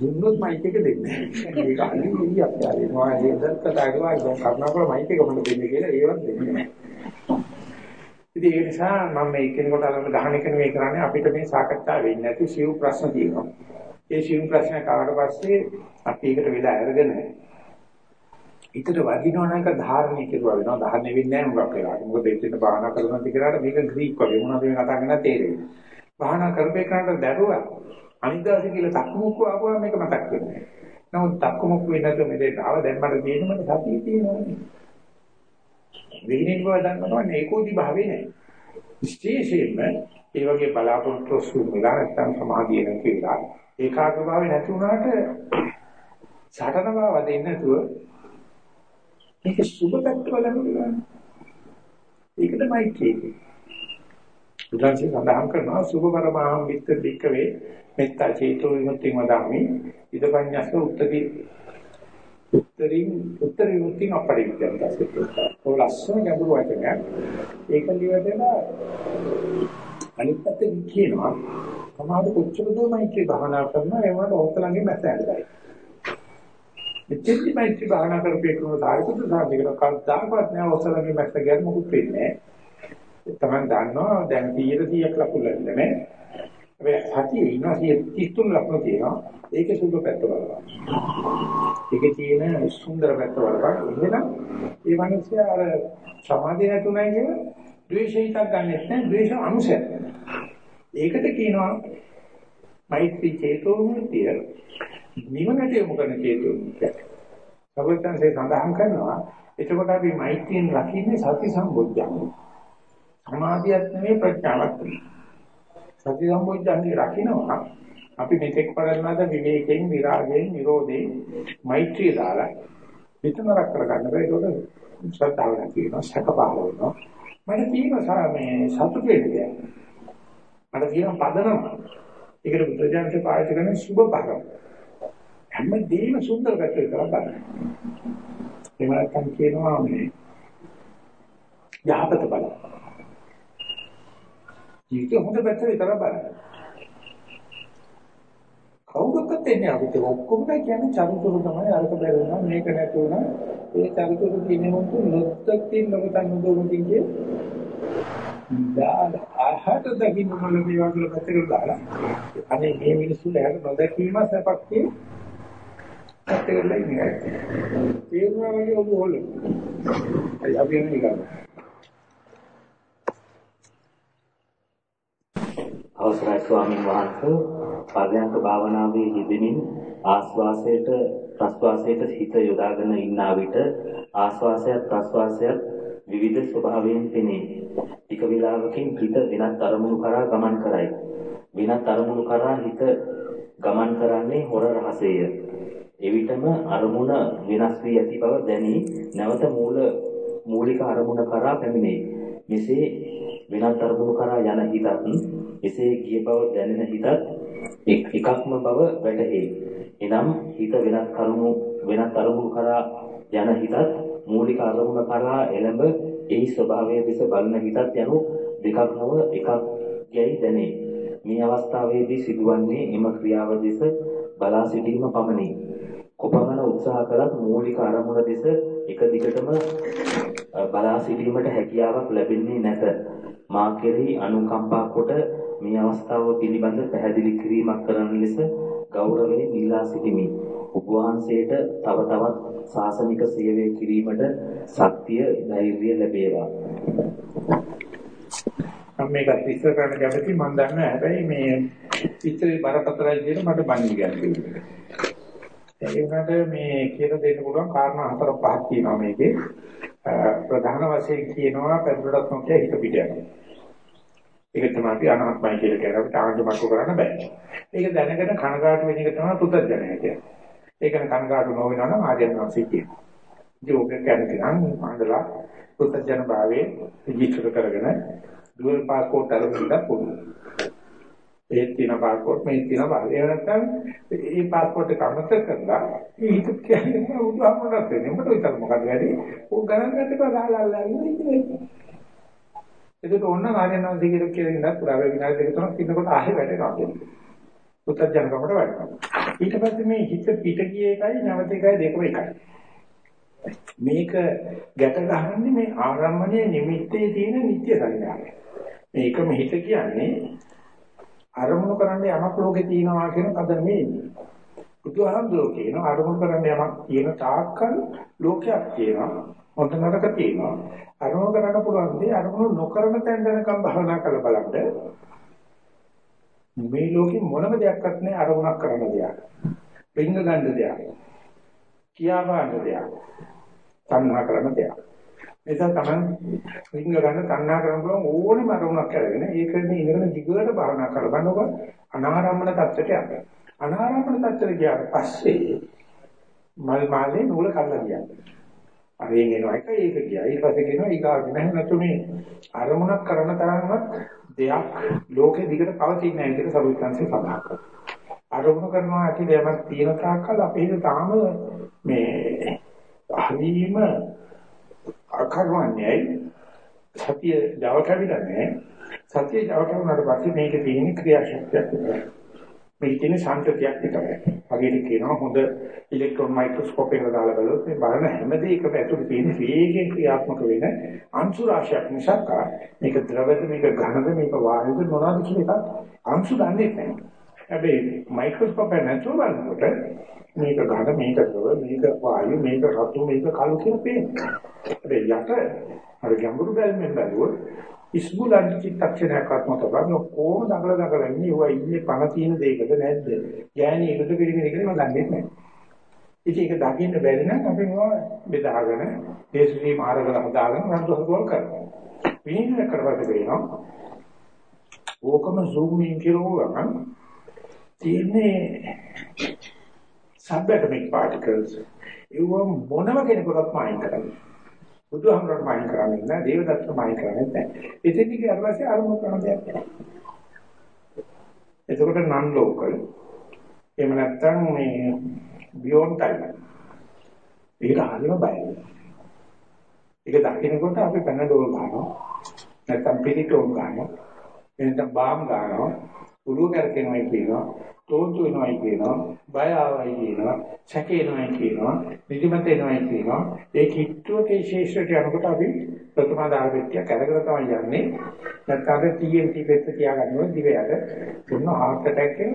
Speaker 2: දුන්නොත් මයික් එක දෙන්නේ. ඒක අනිත් ඉලියක් යාලේ. මම ඒක කතා කරලා ඉතින් කරුණාකර මයික් එක මොකද දෙන්නේ කියලා ඒවත් දෙන්නේ නැහැ. ඉතින් ඒ නිසා මම මේ කෙනෙකුට අරන් ගහන එක නෙවෙයි කරන්නේ අපිට මේ සාකච්ඡා වෙන්නේ නැති සිව් ප්‍රශ්න තියෙනවා. ඒ සිව් ප්‍රශ්න කාවට පස්සේ අපි ඒකට වෙලා අරගෙන හිතට වදිනවා නම් ධාරණය කෙරුවා වෙනවා. ධාරණය වෙන්නේ නැහැ මොකක් වෙලාවට. මොකද දෙච්චිට භාවනා කරනවා කියලාට මේක ග්‍රීක් වගේ මොනවද මේ කතා කරන්නේ තේරෙන්නේ. භාවනා කරපේ කරාට දැරුවා. අනිද්දාසේ කියලා තක්මුක්කු ආවම මේක මතක් වෙන්නේ. නමුත් තක්මුක්කු වෙන්නත් මෙතේ ආව දැන් මට තියෙන මට සතිය තියෙනවා. විහිණින් බව දන්නවා නේකෝදි භාවේ නැහැ. විශේෂයෙන්ම ඒ වගේ බලාපොරොත්තු සුමුලා නැත්තම් සමාධිය නැති වෙලා ඒකාග්‍ර භාවය නැති වුණාට සටන බව දෙන්නේ නැතුව මේක සුබ පැත්ත බලනවා. ඒකද මෛත්‍රිය. බුදුන්සේ සඳහන් කරනවා සුබ පරමහම් විත්ත දික්කවේ මෙත්තා චේතෝ විමුක්ති මදාමි ඉදපඤ්ඤස්ස උත්තදී උත්තරින් උත්තර විමුක්ති අපරිත්‍යං දැසෙත්තා. ඔය ලස්සන ගැඹුරු වචනයක්. ඒක livedena අනිත් පැත්තෙන් කියනවා සමාධි කොච්චර දෝ මෛත්‍රී භාවනා කරනවා ඒ වුණාට ඔතලංගේ මැස්ස ඇඳලා. මෙච්චරයි මෛත්‍රී භාවනා කරපේ කරන සාරිපුත්‍ර සාධිකන කවදාකවත් නෑ ඔසලගේ මැස්ස ගැන මොකුත් වෙන්නේ නෑ. තමන් දන්නවා දැන් 100ක් ලකුණු ලැබෙන්නේ නෑ. හැබැයි සතියේ ඉන්නවා 33 ලකුණු තියෙනවා. ඒකේ සුබ පැත්ත බලනවා. ඒකේ තියෙන සුන්දර පැත්ත බලනවා. එහෙනම් ඒ මිනිස්සයා අර සමාධිය නැතුණයි කියන ද්වේෂිතක් ගන්නෙත් නෑ. ද්වේෂ අනුසය. ඒකට කියනවා මෛත්‍රී චේතෝ මුක්තිය නිවනට යොමු කරන චේතෝ මුක්තිය. සර්වඥන්සේ සඳහන් කරනවා එතකොට අපි මෛත්‍රියෙන් රකින්නේ සති සම්බොජ්ජංග. සමාධියත් නෙමෙයි ප්‍රඥාවත් නෙමෙයි. සති සම්බොජ්ජංගේ රකින්නවා අපි මෙතෙක් පරණාද විවේකයෙන් විරාගයෙන් නිරෝධයෙන් මෛත්‍රිය දාලා විතමරක් කරගන්න බෑ ඒකට ශ්‍රද්ධාව නැතිවෙනවා සැක පහළ වෙනවා මට තියෙනවා මේ සතුට වෙන්නේ මට තියෙන පදනම ඒකට බුද්ධජනක පාවිච්චි කරන සුබ පරම හැමදේම සුන්දර පැත්තට කරලා බලන්න. එහෙම නැත්නම් කියනවා මේ යහපත බලන්න. ජීවිතේ හොඳ පැත්ත විතර බලන්න. කවුරුත් එන්නේ අපිට ඔක්කොම කියන්නේ චරිතුරු තමයි අරක බැලුණා මේක නැතුණා ඒ චරිතුරු කියන්නේ මොකද නොත්තකින් නොකතන් නොදොමුකින් කිය දාල ආහත දකින්න මොන මේවා කියලා පැත්තකට දාලා අනේ මේ මිනිස්සු ලැහැට නොදැකීම සපක් කට් කරලා ඉන්නේ. තේරුණා වගේ ඔබ හොල. අය අපි යන්නේ ගන්න.
Speaker 1: අවසරයි ස්වාමීන් වහන්සේ පරයන්ක භාවනාවේ යෙදෙමින් ආස්වාසයට ප්‍රස්වාසයට හිත යොදාගෙන ඉන්නා විට ආස්වාසයත් ප්‍රස්වාසයත් විවිධ ස්වභාවයෙන් පෙනේ. එක වේලාවකින් හිත වෙනත් අරමුණු කරා ගමන් කරයි. වෙනත් අරමුණු කරා හිත ගමන් කරන්නේ හොර රහසේය. එවිටම අරමුණ වෙනස් වී ඇති බව දැනි නැවත මූල මූලික අරමුණ කරා පැමිණේ. මෙසේ වෙනත් අරමුණු කරා යන හිතත් එසේ ගිය බව දැනෙන හිතත් එකක්ම බව වැටහේ. එනම් හිත වෙනත් කරුණු වෙනත් අරමුණු කරා යන හිතත් මූලික අරමුණ කරා එළඹ එහි ස්වභාවය දෙස බලන හිතත් යනු දෙකක් නොව එකක් යයි දැනේ. මේ අවස්ථාවේදී සිදුවන්නේ එම ක්‍රියාව දෙස බලා සිටීම පමණි. කොපමණ උත්සාහ කළත් මූලික අරමුණ දෙස එක දිගටම බලා සිටීමට හැකියාවක් ලැබෙන්නේ නැත. මා කෙරෙහි අනුකම්පා කොට මේ අවස්ථාව පිළිබඳ පැහැදිලි කිරීමක් කරන ලෙස ගෞරවයෙන් ඉල්ලා සිටිමි. ඔබ වහන්සේට තව තවත් ශාසනික සේවය කිරීමට ශක්තිය ධෛර්යය ලැබේවා.
Speaker 2: මම මේක විස්තර කරන්න කැමති මම දන්නවා හැබැයි මේ ඉතිරි බරපතලයි කියන මට බණි කියන්නේ. ඒ වුණාට මේ කියලා දෙන්න පුළුවන් කාරණා හතර පහක් තියෙනවා මේකේ. ප්‍රධාන වශයෙන් කියනවා පෙරදොඩක් නොකිය හිත පිට යනවා. ඒක තමයි අපි අනාත්මයි කියලා කියන අපිට ආගමක් කරන්න බෑ. ඒක දැනගෙන කනගාටු වෙන එක තමයි පුතඥය කියන්නේ. ඒක කනගාටු නොවෙනවා නම් ආර්යයන්වන්සේ කියනවා. ඉතින් ඔබ කැමති නම් මණ්ඩලා පුතඥ භාවයේ විචිත්‍ර කරගෙන ඩුවල් පාස්පෝර්ට් අරගෙන පුළුවන්. ඒ තියෙන පාස්පෝර්ට් මේ තියෙන පාස්පෝර්ට්. ඒ නැත්නම් මේ පාස්පෝර්ට් එක අමතක කරලා මේ හිත කියන්නේ උදාහරණයක් දෙන්න. උඹට විතර මොකද වැඩි? ඕක ගණන් ගන්න එපා ගහලා ඉන්නේ. ඒක ඕන ආර්යනාථ දිගට කියලා ඉඳලා පුරා වේගිනාර දෙක තුනක් ඉන්නකොට ආයෙ වැටෙනවා කියන්නේ. පුත්තජනකමට වැටෙනවා. ඊට පස්සේ මේ හිත පිට ගිය එකයි නැවත එකයි දෙකම එකයි. මේක ගැට ගහන්නේ මේ ආරම්භණයේ නිමිත්තේ තියෙන නිත්‍ය සංඥාව. මේකම හිත කියන්නේ අරමුණු කරන්න යමක් ලෝකේ තියෙනවා කියන පදමේ ඉන්නේ. බුදුහාමුදුරුවෝ කියන අරමුණු කරන්න යමක් තියෙන තාක්කල් ලෝකයක් තියෙනවා. හොඳ නරක තියෙනවා. අරමුණු කරන්න පුළුවන් දේ අරමුණු නොකරන තැන දැනකම් භවනා කරලා බලන්න. මේ ලෝකෙ මොනම දෙයක්වත් නැහැ අරමුණක් කරන දෙයක්. පිංග ගන්න දෙයක්. කියා ගන්න දෙයක්. තණ්හා කරන දෙයක්. එතන තමයි පිංග ගන්න තණ්හා කරන පුළුවන් ඕනෙම අරමුණක් අරගෙන ඒකනේ ඉගෙන දිගට භවනා කරලා බලනකොට අනාරම්මන තත්ත්වයට යනවා. අනාරම්මන තත්ත්වයට ගියාට පස්සේ මල් මාලේ නූල කල්ලා කියන්නේ. අරෙන් එනවා එක ඒක ගියා. ඊට පස්සේ කියනවා ඊගාවට නැහැ නැතු මේ අරමුණක් කරන තරම්වත් දෙයක් ලෝකෙ දිගට පවතින්නේ නැහැ කියලා සරුවිත්‍ංශේ සඳහන් කරනවා. අරමුණු කරනවා කියලා යමක් තියෙන තාක්කල් අපේ තාම මේ හරීම අකර්මණ්‍යයි සතිය Java කැවිලා නැහැ. සතිය Java කරුණාට පස්සේ මේකේ තියෙන ක්‍රියාශක්තියක් විතරයි. මේ තියෙන සංකතියක් විතරයි. වගේට කියනවා හොඳ ඉලෙක්ට්‍රෝන මයික්‍රොස්කෝප් එකකට දාලා බලුවොත් මේ බලන හැම දෙයකම ඇතුළේ තියෙන වේගයෙන් ක්‍රියාත්මක වෙන අංශු රාශියක් මිසක් මේක ද්‍රවද මේක ඝනද මේක වායුද මොනවද කියන එක අංශු දන්නේ නැහැ. හැබැයි මයික්‍රොස්කෝප් එක නැතුව බලනකොට මේක ඝන මේක ද්‍රව මේක වායු මේක රතු මේක කළු කියලා පේනවා. හැබැයි යට අර ගැඹුරු බැලුමෙන් බැලුවොත් ඉස්බුලන් චිත්තක්ෂණයක් ආත්ම තබන කොහොම දඟල දඟල ඉන්නේ ඔය ඉන්නේ පණ තියෙන දෙයකද නැද්ද? ගෑණි එකද පිළිගෙන එකද මම දන්නේ නැහැ. ඉතින් ඒක දකින්න බැරි නම් අපි මොනවා බෙදාගෙන දේශී මාර්ගවල හදාගෙන රද්ද හදුවල් කරනවා. විනිවිද කරවට වෙනවා. ඕකම zoom in කිරුවම තියෙන්නේ subatomic particles. ඒව මොනම කෙනෙකුටත් මායින් කරන්නේ. බුදුහාමරට මායින් කරන්නේ නැහැ, දේවදත්තට මායින් කරන්නේ නැහැ. ඉතින් ඊට පස්සේ අරමුණු කරන දෙයක් නැහැ. එතකොට non local එහෙම නැත්නම් මේ beyond time. ඒක හරියම බයයි. ඒක දකින්නකොට අපි පැනඩෝල් ගන්නවා. නැත්නම් පිරිටෝල් ගන්නවා. එතන බාම් ගන්නවා. උළුව කරකිනවා කියනවා. තෝන්තු වෙනවයි කියනවා බය ආවයි කියනවා සැකේනවයි කියනවා නිදිමත එනවයි කියනවා. ඒ කිට්ටුවකේ ශේෂ්ත්‍රයට යනකොට අපි ප්‍රථම ධාර්මිකය කරගෙන තමයි යන්නේ. නැත්නම් අර TNT පෙත්ත තියාගන්න ඕනේ දිවයට. දුන්න heart attack එක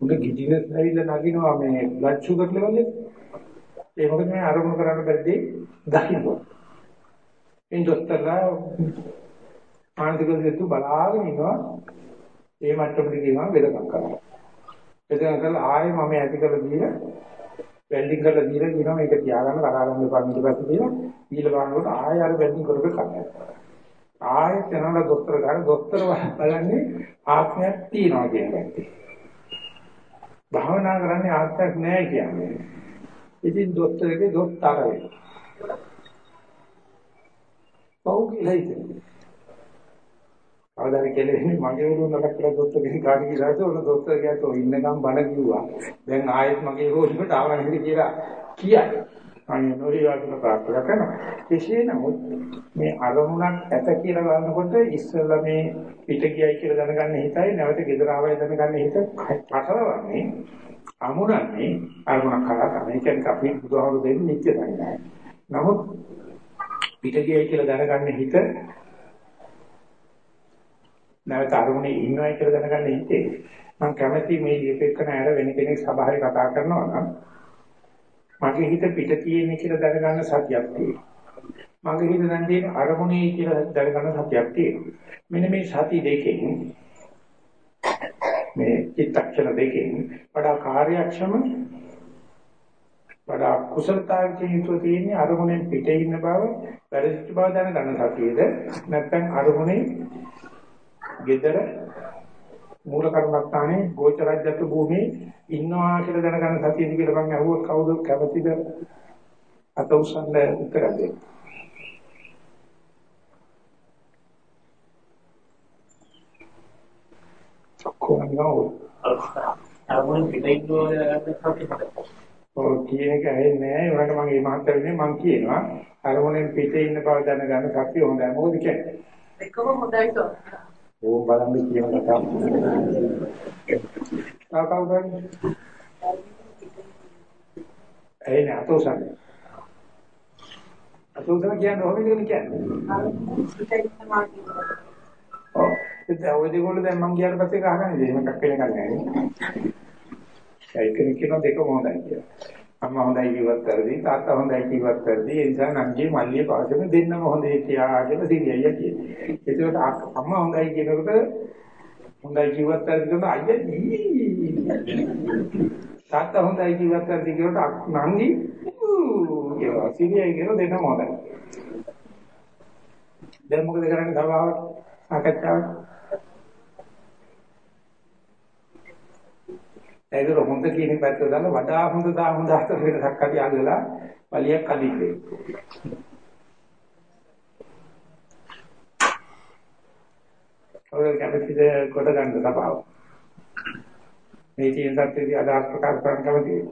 Speaker 2: උඩ ගිජිනස් ඇවිල්ලා නගිනවා මේ blood sugar level එක? ඒ මොකද මේ ආරම්භ කරන්න බැරිදී දකින්න ඉන් දොස්තරලා ආන්තිකල් දෙතු බලාගෙන ඉනවා ඒ මට්ටමට ගියම වෙදකම් කරනවා. වෙදකම් කරලා ආයෙ මම ඇති කරලා දීලා වෙල්ඩින් කරලා දීලා කියනවා මේක තියාගන්න කතා කරන්න එපා ඊට පස්සේ කියලා ඊළ බලනකොට ආයෙ අර වෙල්ඩින් කරපේ කරනවා. ආයෙත් යනවා දොස්තර ගාන දොස්තර බලන්නේ ආත්මයක් තියනවා කියන එක. භාවනා කරන්නේ ආත්මයක් නැහැ කියන්නේ. ඉතින් දොස්තරගේ දොස්තර වෙනවා. පව් කියලා හිතෙනවා. අවදාන කෙලෙන්නේ මගේ උරුම නරක කියලා දොස්තර කෙනෙක් කාට කියලාද ඔන්න දොස්තර කියත් ඔය ඉන්නකම් බණ කිව්වා. දැන් ආයෙත් මගේ රෝගිකට ආව නේද කියලා කියයි. අනේ නොරියාගෙන ප්‍රාර්ථනා කරනවා. කෙසේ නමුත් මේ අරමුණක් ඇත කියලා බලනකොට ඉස්සෙල්ලා මේ පිට ගියයි කියලා දැනගන්න හිතයි නැවත ගෙදර ආවයි දැනගන්න හිත පටලවන්නේ අමුණන්නේ අරමුණක් කරා තමයි. ඒ කියන්නේ අපි බුදුහාමුදුරු දෙන්නේ නිත්‍ය සංඥායි. නමුත් පිට ගියයි කියලා දැනගන්න හිත නැවත අරමුණේ ඉන්නවයි කියලා දැනගන්න හිතේ මම කැමැති මේ දීපෙක නෑර වෙන කෙනෙක් සභාවේ කතා කරනවා නම් මගේ හිත පිට තියෙන්නේ කියලා දැනගන්න සතියක් තියෙනවා. මගේ හිත දැන් තියෙන අරමුණේ කියලා දැනගන්න සතියක් තියෙනවා. මෙන්න මේ සති දෙකෙන් මේ චිත්තක්ෂණ දෙකෙන් වඩා කාර්යක්ෂම වඩා කුසලතාවකින් යුතුව තියෙන අරමුණෙන් පිට ඉන්න බව වැරදිච්ච බව දැනගන්න සතියේද නැත්නම් අරමුණේ gedara මූල කර්මස්ථානේ ගෝචරජ්‍යත් භූමියේ ඉන්නවා කියලා දැනගන්න සතියද කියලා මම අහුවොත් කවුද කැමතිද අත උස්සන්න උත්තර දෙන්න. කොහොමද?
Speaker 4: අරමුණ පිටින් දුවලා ගන්න සතිය.
Speaker 2: ඔව් කියන එක ඇහෙන්නේ නැහැ. ඒකට මම මේ මහත්තයනේ මම කියනවා අරමුණෙන් පිටේ ඉන්න බව දැනගන්න සතිය හොඳයි. මොකද කියන්නේ?
Speaker 5: එකම හොඳයි තෝ.
Speaker 2: ඕම් බලන්න කියන කතාව. තාව කවුරුද? එන්නේ අතෝසන්. අතෝසන් කියන්නේ කොහොමද කියන්නේ? ඔව්. ඒ ඔය දෙකෝල දැන් මම ගියාට පස්සේ ගහගන්නේ දෙයක් වෙන එකක් නැහැ. ඒක කියන දෙකම හොඳයි කියලා. අම්මා හොඳයි කිව්වත් වැඩි තාත්තා හොඳයි කිව්වත් වැඩි ඒ නිසා නංගි මල්ලිය පාසෙම දෙන්නම හොඳයි කියාගෙන සිරියයි කියන්නේ. ඒකට අම්මා හොඳයි කියනකොට හොඳයි කිව්වත් වැඩි කරන අයියා තාත්තා හොඳයි කිව්වත් වැඩි කියනකොට නංගි කියනවා සිරියයි කියන දෙන්නම හොඳයි. දැන් මොකද කරන්නේ සභාවට සාකච්ඡාවට? ඒකට හොඳ කියන පැත්ත දාලා වඩා හොඳ දා හොඳ අතර වෙනසක් අපි අල්ලලා පලියක් අදින්නේ. ඔය කැමතිද කොට ගන්න සබාව. මේ තියෙන සත්‍යදී අදහස් ප්‍රකාශ කරන්න කැමතියි.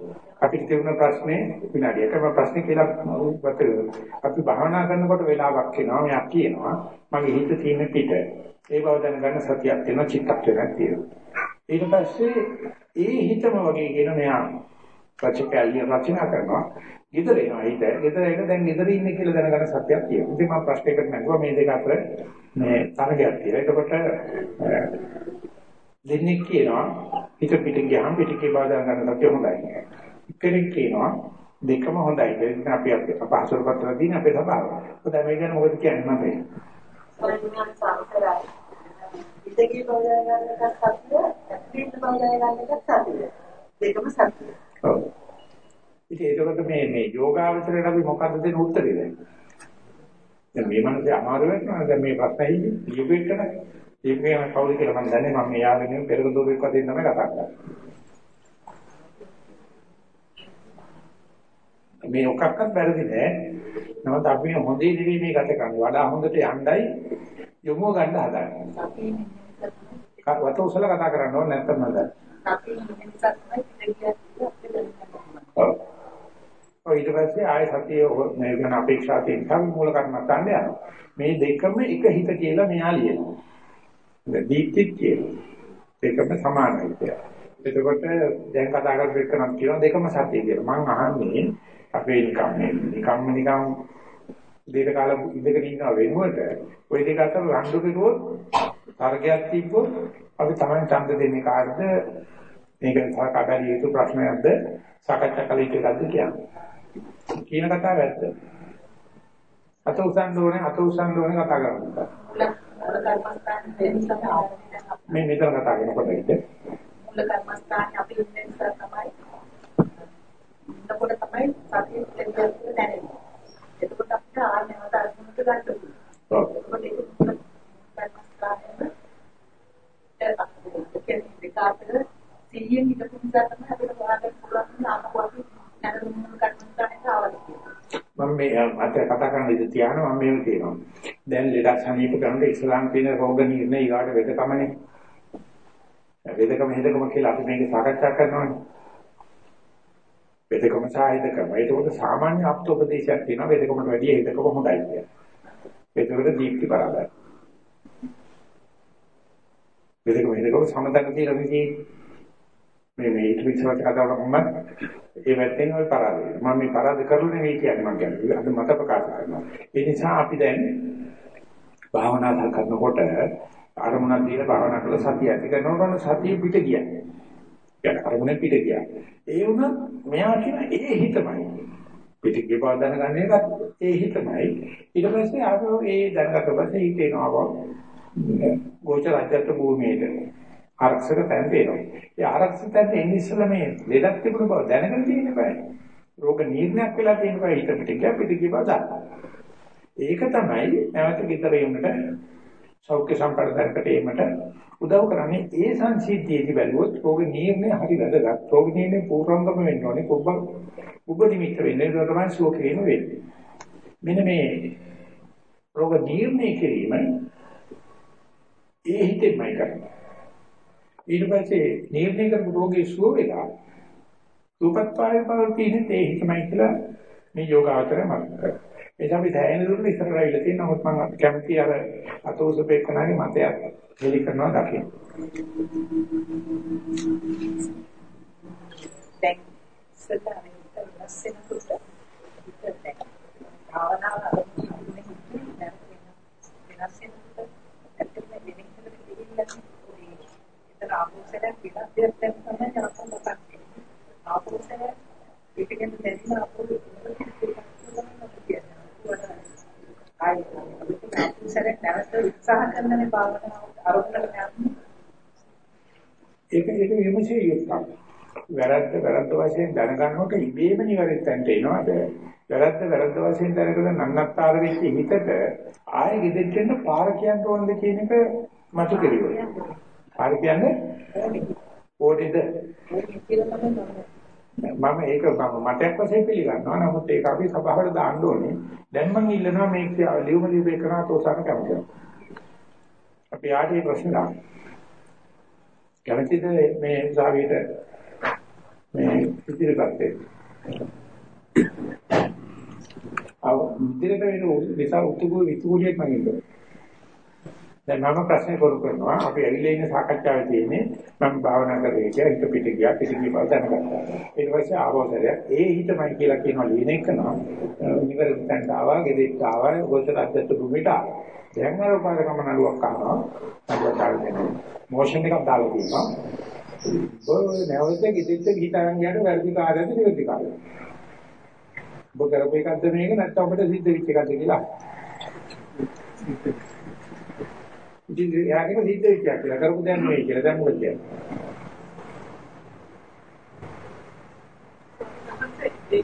Speaker 2: අපිට තිබුණ ප්‍රශ්නේ විනාඩියකම ප්‍රශ්නේ කියලා උත්තර අපි භාවනා කරනකොට වෙලාවක් එනවා මෙයක් කියනවා මගේ හිත තියෙන පිට ඒ බව දැනගන්න සතියක් තියෙනවා චිත්තක්ෂණයක් තියෙනවා ඊට පස්සේ ඒ හිතම වගේ කියන මෙයා රචකයලිය රචනා කරනවා. ගෙදර එනවා හිත. ගෙදර එක දැන් ගෙදර ඉන්නේ කියලා දැනගන්න සත්‍යයක් තියෙනවා. ඉතින් මම ප්‍රශ්නයකට නැගුවා. මේ දෙක අතර මේ තරගයක් තියෙනවා. එතකොට දෙන්නෙක් කියනවා හිත පිට ගියාම පිටකේ බව දැනගන්න සත්‍ය හොඳයි කෙනෙක් කියනවා දෙකම හොඳයි කියලා. අපි අපහසුර පත්‍ර දින අපේ සභාව. ඔතන මේ ගැන මොකද කියන්නේ මම?
Speaker 5: ඉතකේ බවදා ගන්න එකක් සත්‍ය, ඇත්තට බවදා ගන්න එකක් සත්‍ය. දෙකම සත්‍ය.
Speaker 2: ඔව්. ඉතින් ඒකකට මේ මේ යෝගාවචරයට අපි මොකද්ද දෙන්න උත්තරේ දැන්? දැන් මේ මනසේ අමාරු වෙනවා දැන් මේ ප්‍රශ්නයි ලියුපෙන්න. ඒකේ මම කවුද කියලා මම දන්නේ මම මේ යාළුවෙක් පෙරක දෝරෙක් වශයෙන් තමයි කතා කරන්නේ. මේ ඔක්කක්වත් වැරදි නෑ. නමුත් අපි හොඳේ නෙවෙයි මේ ගත කරන්නේ. වඩා හොඳට යණ්ඩයි යොමු ගන්න හදන්නේ. වත උසල කතා කරන්න ඕනේ නැත්නම් නේද? ඔය ඊට පස්සේ ආයෙ සතිය මේ ගැන අපේක්ෂා තියෙන කම් මූල කර්මස්ථාන යනවා. මේ දෙකම එක හිත කියලා මෙයා ලියනවා. දීප්තිත් කියනවා. දෙකම සමානයි කියලා. එතකොට දැන් කතා කරපු එක නම් කියනවා දෙකම සත්‍ය කියලා. මම අහන්නේ අපේ නිකම් නිකම්ම නිකම් දෙක කාලෙ ඉඳගෙන ඉන්න වෙනුවට ওই දෙක අතර රණ්ඩු කෙරුවොත් තර්කයක් තිබ්බොත් අපි තමයි ඡන්ද දෙන්නේ කාටද? මේක සාකච්ඡා යුතු ප්‍රශ්නයක්ද? සාකච්ඡා කළ යුතු එකක්ද කියන්නේ. කියන කතාව ඇත්ත. අත උසන්න ඕනේ අත උසන්න ඕනේ කතා කරන්න.
Speaker 5: මූල කර්මස්ථාන දෙන්නම ආවනේ දැන් අපි
Speaker 2: මේ මෙතන කතා කරනකොට ඉතින්
Speaker 5: මූල කර්මස්ථාන අපි ඉන්නේ නිසා තමයි එතකොට තමයි සතිය දෙන්න දැනෙන්නේ. එතකොට අපිට ආනවත අරමුණට ගන්න පුළුවන්.
Speaker 2: ඔව්.
Speaker 5: එතකොට ඒක මූල කර්මස්ථානෙම ඒක විකාශන සිහියෙන් හිතපු නිසා තමයි අපිට හොයාගන්න පුළුවන් ආපහු අපි නැරඹු මූල කර්මස්ථානට ආවද කියලා.
Speaker 2: මම මේ මත කතා කරන විදිහ තියානවා මම මේක කියනවා. දැන් ලෙඩක් සනීප කරනකොට ඉස්ලාම් කියන රෝග නිర్ణය ඊගාට වෙදකමනේ. වෙදකම හෙදකම කියලා අපි මේක සාකච්ඡා කරනවානේ. වෙදකම සාහිතකම. ඒකෝට සාමාන්‍ය අප්තෝපදේශයක් තියෙනවා වෙදකමට වැඩිය හෙදකම හොඳයි කියලා. ඒකවල දීප්ති බරබර. වෙදකම හෙදකම සමතක කියලා විදිහේ මේ මේ ඊට විතරක් කතා කරනවා ඒ වැත්තෙන් ඔය පරාද වෙනවා. මම මේ පරාද කරලා නෙවෙයි කියන්නේ මම කියන්නේ. අද මත ප්‍රකාශ කරනවා. ඒ නිසා අපි දැන් භාවනා කරනකොට අරමුණක් දීලා භාවනා කරලා සතිය ඇති කරනකොට සතිය පිට ගියා. යන කර්මනේ පිට ගියා. ඒ වුණත් මෙයා කියන ඒ හිතමයි. පිට ගිය බව දැනගන්න එකත් ඒ හිතමයි. ඊට පස්සේ ආපහු ඒ දැනගත පස්සේ හිත එනවා. ගෝචර අධ්‍යාත්ම භූමියට ආරක්ෂක තැන් දෙනවා. ඒ ආරක්ෂක තැන් එන්නේ ඉස්සෙල්ලා මේ ලෙඩක් තිබුණ බව දැනගෙන තියෙන බෑ. රෝග නිర్ణයක් වෙලා තියෙන බෑ හිත පිට ගියා පිට ගිය බව දන්නවා. ඒක තමයි නැවත විතර යන්නට සෞඛ්‍ය සම්ප්‍රදායකට ඒමට උදව් කරන්නේ ඒ සංසිද්ධියේදී බැලුවොත් ඕකේ නියමයි හරි වැදගත්. ඕකේ නියමයි පූර්වංගම වෙන්න ඕනේ. ඔබ ඔබ නිමිත්ත වෙන්නේ ඒක තමයි සෝකේම වෙන්නේ. මෙන්න මේ රෝග නිర్ణය කිරීම ඒ හිතෙන්මයි කරන්නේ. ඊට පස්සේ නිర్ణය කරපු රෝගේ සුව වෙලා සුවපත් පාරේ පවතින තේ හිතමයි කියලා මේ යෝගාචරය මතක කරගන්න. ඒ තමයි දැයන දුන්න ඉස්සරහට ඇවිල්ලා තියෙන නමුත් මම කැමති අර අතෝසපේකනාගේ මතයක් හෙලි කරනවා දකින්න.
Speaker 5: දැන් සතරේ වෙනස්ෙනකොට දැන් භාවනාව අරමුණේ වෙනස්ෙනකොට ඇත්තටම වෙනින්කට පිළිගන්න එතන ආපෝසලක් විලාසයක් දැන් තමයි අපෝ මතක් වෙන්නේ. ආපෝසල පිටිකෙන් දෙන්න අපෝ ආයි ආපෝසලක් නැවත උත්සාහ කරනනේ භාවනාව අරමුණට යන්නේ.
Speaker 2: ඒක ඒක විමසිය යුක්තක්. වැරද්ද වැරද්ද වශයෙන් දැනගන්නකොට ඉබේම නිවැරදිට එනවාද? වැරද්ද වැරද්ද වශයෙන් දැනගෙන නන්නත්තර වෙච්ච හිතට ආයෙ ගෙදෙට්ට එන්න පාර කියන්න ඕනද කියන එක මතු කෙරුවා. පාර කියන්නේ ඕඩේද? මම ඒක මම මතයක් වශයෙන් පිළිගන්නවා. නමුත් ඒක අපි සභාවට දාන්න ඕනේ. දැන් මම ඉල්ලනවා මේක ලියුම ලියුම කරනා තෝසන කැමතියි. අපි ආදී ප්‍රශ්න දාන්න. කැමතිද මේ උසාවියට මේ ඉදිරිපත් වෙන්න? අව ඉදිරියට වෙන විසා උතුගු විතුගුලියක් මම ඉන්නවා. දැන් මම ප්‍රශ්නේ කරු කරනවා. අපි ඇවිල්ලා ඉන්න සාකච්ඡාවේ තියෙන්නේ මම භාවනා කරේ කියලා හිත පිට ගියා පිට ගිය බව දැනගත්තා. ඊට පස්සේ ආවෝසරය ඒ හිතමයි කියලා කියනවා ලියන එක නවා. නිවැරදි තැනට ආවා, ගෙදෙට්ට ආවා, ගෝචර අධ්‍යත්ත භූමියට ආවා. දැන් අර උපාදකම නළුවක් අහනවා. නළුවක් දාලා දෙනවා. මොෂන් එකක් දාලා තියෙනවා. ඔය නැවත ගෙදෙට්ට ගිහින් යන වැරදි කාර්යයද නිවැරදි කාර්යයද? ඔබ කරපු එකක්ද මේක නැත්නම් ඔබට සිද්ධ වෙච්ච එකක්ද කියලා. ඉතින් යාගෙන සිද්ධ වෙච්ච එකක් කියලා කරපු දැන් මේ කියලා දැන් මොකද කියන්නේ?
Speaker 5: සති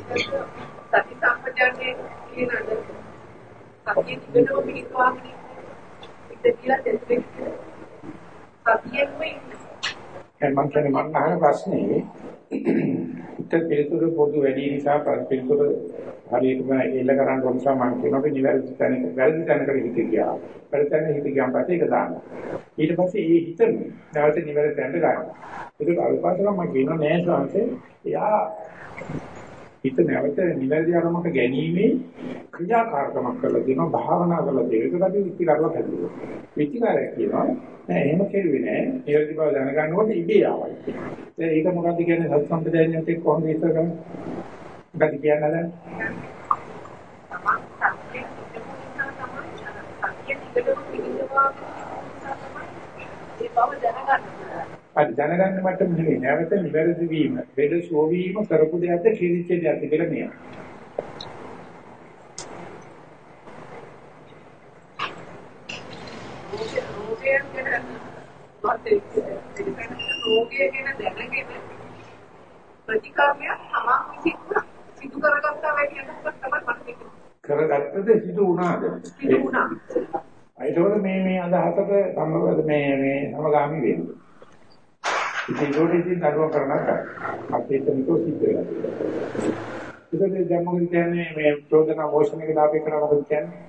Speaker 5: සම්පජාන්නේ කියන අද සතිය දිගටම පිටවාගෙන ඉන්න කියලා දෙන්නේ සතියෙම ඉන්න
Speaker 2: දැන් මම කියන්නේ මම අහන ප්‍රශ්නේ උත්තර පිළිතුරු පොදු වැඩි නිසා පිළිතුරු හරියටම එල්ල කරන්න ඕන නිසා මම කියනවා මේ නිවැරදි තැනක වැරදි තැනකට හිත ගියා. වැරදි තැනක හිත ගියාන් පස්සේ ඒක දාන්න. ඊට පස්සේ ඒ හිතම නැවත නිවැරදි තැනට ගන්න. ඒක අල්පතරම මම කියනවා නෑ සංසේ එයා හිත නැවත නිවැරදි අරමුණට ගැනීමේ ක්‍රියාකාරකමක් කරලා දෙනවා භාවනා කරලා දෙනවා ඒකදී විචිකාරයක් හැදුවා. විචිකාරය කියනවා නෑ එහෙම කෙරුවේ නෑ නිවැරදි බව දැනගන්නකොට ඉබේ ආවයි. ඒක මොකද්ද කියන්නේ සත් සම්පදායයෙන් එක්ක කොහොමද ඉස්සර කරන්නේ? මොකද කියන්නේ දැන්? හරි දැනගන්න මට්ටම නෙවෙයි නැවත නිවැරදි වීම වේද සෝවීම කරපු දෙයක්ද කිරිච්ච දෙයක්ද කියලා මෙයා
Speaker 5: පිළිපැන්න රෝගය ගැන දැනගෙන ප්‍රතිකාරයක් තමන් විසින් සිදු කරගත්තා වැඩි එකක් තමයි මට හිතෙන්නේ.
Speaker 2: කරගත්තද සිදු වුණාද?
Speaker 5: සිදු වුණා.
Speaker 2: ඒකවල මේ මේ අදහසට සම්බන්ධ මේ මේ සමගාමි වෙන්නේ. ඉතින් ඒකට ඉතින් දඩුව කරනවා. අපේ තනිකෝ සිද්ධ වෙනවා. ඒකද දැන් මොකද කියන්නේ මේ චෝදනා මොෂන් එක දාපේ කරනවා මොකද කියන්නේ?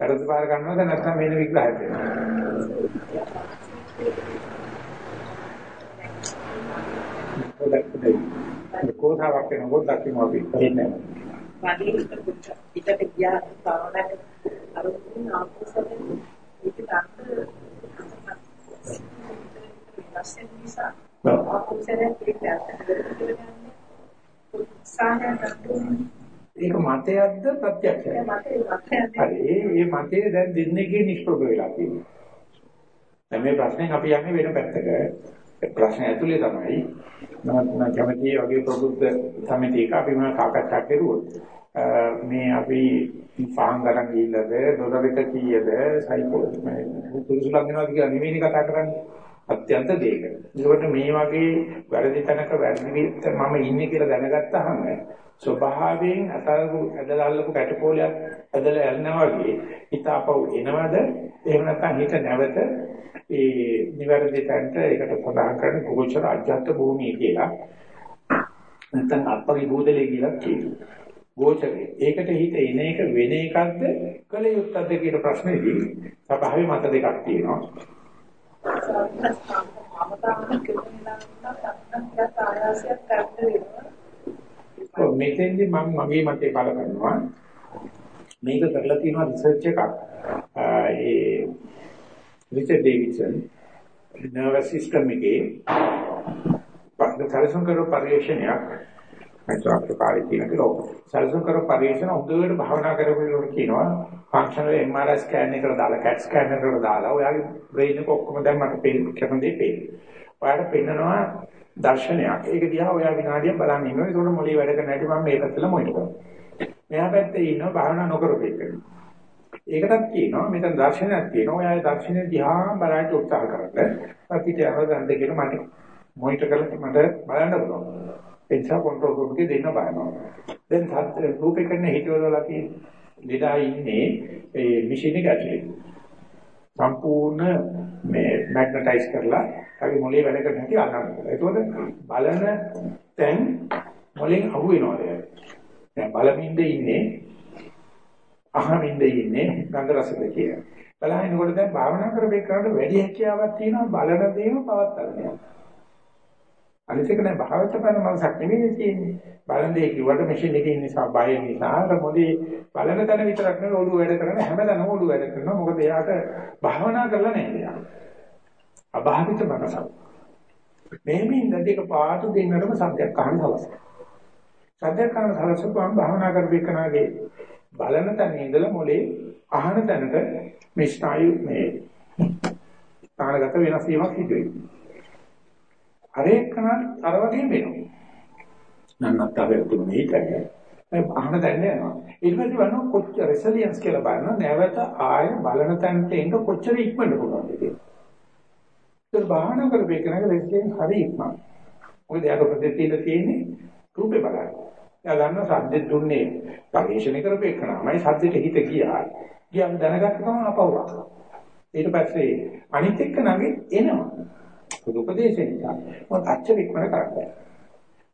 Speaker 2: කරත් පාර ගන්නවද නැත්නම් මේන විග්‍රහයක් වෙනවා. කොහොමද වෙනකොට දකින්න අපි ඉන්නේ.
Speaker 5: වගේ හිතට ගියා භාවනාවේ අරුණ ආපස්සට ඒක ගන්න වෙනස් නිසා ආපස්සට පිළිගන්න
Speaker 2: ඒක මතයක්ද ප්‍රත්‍යක්ෂයක්ද? හරි ඒ මේ මතය දැන් දෙන්නේගේ නිෂ්ප්‍රභ වෙලා තියෙනවා. දැන් මේ ප්‍රශ්නේ අපි යන්නේ වෙන පැත්තක. ප්‍රශ්න ඇතුලේ තමයි. මම කැමති වගේ ප්‍රබුද්ධ සමිතියක අපි මම සාකච්ඡා කරුවොත්. මේ අපි පහන් ගන්න ගිහිල්ලාද ඩොලර් එක කීයද සයිකෝ මේ පුරුෂලක් වෙනවාද කියලා නෙමෙයි කතා කරන්නේ. අත්‍යන්ත දෙයක. ඒකට මේ වගේ වැරදි තැනක වැරදි මම ඉන්නේ කියලා දැනගත්තාම ස්වභාවයෙන් අතල්පු ඇදලාල්ලපු කැටකෝලයක් ඇදලා යනවා වගේ හිතාපව් එනවද එහෙම නැත්නම් හිත නැවත ඒ නිවැරදි තැනට ඒකට සඳහන් කරන්නේ ගෝචර අජත්ත භූමිය කියලා. නැත්නම් අපගේ බෝධලේ කියලා කියනවා. ගෝචරේ. ඒකට හිත එන එක වෙන එකක්ද කල යුක්තද කියන ප්‍රශ්නේදී සභාවේ මත දෙකක් තියෙනවා. මෙතෙන්දි මම මගේ මතේ බල කරනවා මේක කරලා තියෙනවා රිසර්ච් එකක්. ඒ රිචඩ් ඩේවිඩ්සන් නර්වස් සිස්ටම් එකේ සැලසුම් කරපු පරිශ්‍රණයක් මම අප්‍රකාරී කියන කලෝ සැලසුම් කරපු පරිශ්‍රණ උදේට භාවනා කරපුවොත් කියනවා ෆන්ක්ෂනල් MRI ස්කෑන් එකකට දාලා CAT ස්කෑනර් එකකට දාලා ඔයාගේ බ්‍රේන් එක ඔක්කොම දැන් මට පේන කරන දේ පේනවා. ඔයාලට පෙන්නනවා දර්ශනයක්. ඒක දිහා ඔයා විනාඩියක් බලන් ඉන්නවා. ඒකට මොලේ වැඩ කරන හැටි මම මේ පැත්තට මොනිටර් කරනවා. මෙහා පැත්තේ ඉන්නවා භාවනා නොකරපු එකෙක්. ඒකටත් කියනවා මෙතන දර්ශනයක් තියෙනවා. ඔයා ඒ දර්ශනය දිහා බලන්න උත්සාහ කරන්න. අපිට යනවා ගන්න කියලා මට මොනිටර් කරලා මට බලන්න පුළුවන්. ඒ නිසා කන්ට්‍රෝල් රූම් එකේ දෙන්න බලනවා. දැන් සත් රූපේ කරන හිතවලලා තියෙන ලෙඩා ඉන්නේ ඒ මැෂින් එක ඇතුලේ. සම්පූර්ණ මේ මැග්නටයිස් කරලා කවි මොලේ වැඩ කරන හැටි අල්ලන්න. ඒකෝද බලන තැන් මොලෙන් අහු වෙනවා. දැන් බලමින්ද ඉන්නේ අහමින්ද ඉන්නේ ගන්ධ රස දෙකේ. බලහිනකොට දැන් භාවනා කරපේ කරන්න වැඩි හැකියාවක් තියෙනවා බලන දේම පවත්වාගෙන යන්න. අනිත් එක නෑ භාවිත කරන මනසක් නෙමෙයි තියෙන්නේ. බලන දේ කිව්වට මැෂින් එකේ ඉන්න නිසා බය නිසා අර මොලේ බලන තැන විතරක් නෙවෙයි ඔළුව වැඩ කරන හැමදැනම ඔළුව වැඩ කරනවා. මොකද එයාට භාවනා කරලා නැහැ එයා. අභාවිත මනසක්. මෙහෙමින් දැටික පාට දෙන්නටම සත්‍යයක් අහන්න අවශ්‍යයි. සත්‍යයක් අහන්න සලසපුවාම භාවනා කරපේකනාගේ බලන තැන ඉඳලා මොලේ අහන තැනට මේ ස්නායු මේ තානගත වෙනස් වීමක් සිදු වෙනවා. අර එක්කන අර වගේ වෙනවා. නන්නත් අපේ තුනේ ඉන්නේ. අහන දැන්න යනවා. ඊට පස්සේ බලනවා කොච්චර රෙසිලියන්ස් කියලා බලනවා නැවත ආය බලන තැනට එන්න කොච්චර ඉක්මනට පුළුවන්ද කියලා. ඒක බාහන කරපේකනක රෙසිලියන්ස් හරි ඉක්මන. මොකද යාක ප්‍රතිතිල තියෙන්නේ රූපේ බලන්න. එයා දන්න සද්දෙත් දුන්නේ පරිශන කරපේකනමයි සද්දෙට හිත ගියා. ගියම් දැනගත්ත ගමන් අපවුරක්. ඊට පස්සේ අනිත් එක්ක නගේ එනවා. පොදු උපදේශය නිසා මොකද අච්චර ඉක්මන කරන්නේ.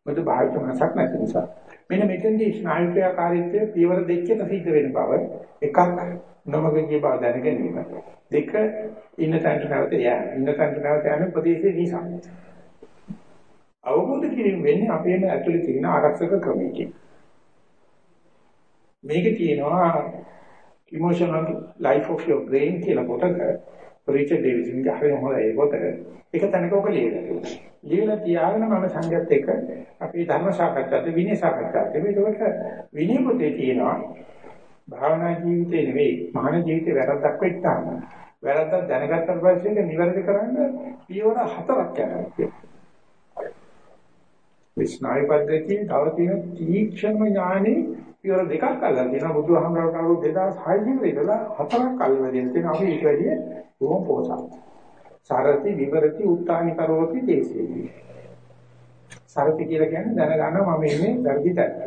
Speaker 2: මොකද භාවිත මනසක් නැති නිසා. මෙන්න මෙතෙන්දී ස්නායු ක්‍රියාකාරීත්වය පියවර දෙකක සිද්ධ වෙන බව එකක් නමගගේ බව දැන ගැනීම. දෙක ඉන්න තැනට නැවත යෑම. ඉන්න තැනට නැවත යන උපදේශය නිසා. අවබෝධ කිරීම වෙන්නේ අපේම ඇතුලේ තියෙන ආරක්ෂක ක්‍රමයකින්. මේකේ තියෙනවා emotional life of your brain කියලා පොතක රිචඩ් ඩේවිඩ්සන්ගේ හරියම හොඳයි පොත. ඒක තැනක ඔක ලියලා. ලියලා තියාගෙන මම සංගත එක අපේ ධර්ම සාකච්ඡාවේ විනය සාකච්ඡාවේ මේකට විනය පොතේ තියෙනවා භාවනා ජීවිතේ නෙවෙයි මහාන ජීවිතේ වැරද්දක් වෙච්චාම වැරද්දක් දැනගත්තට පස්සේ ඒක නිවැරදි කරන්න පියවර හතරක් යනවා. විස්නාය පද්ධතියේ තව තියෙන තීක්ෂණ ඥානේ පියවර දෙකක් අල්ලලා තියෙනවා බුදුහාමරව කවුරු 2600 ඉඳලා හතරක් අල්ලලා දෙන තියෙනවා අපි ඊට වැඩිය බොහොම පොසත්. සරති විවරති උත්තානි කරෝති දේශේති. සරති කියලා කියන්නේ දැනගන්නවා මම ඉන්නේ වැරදි තැනක.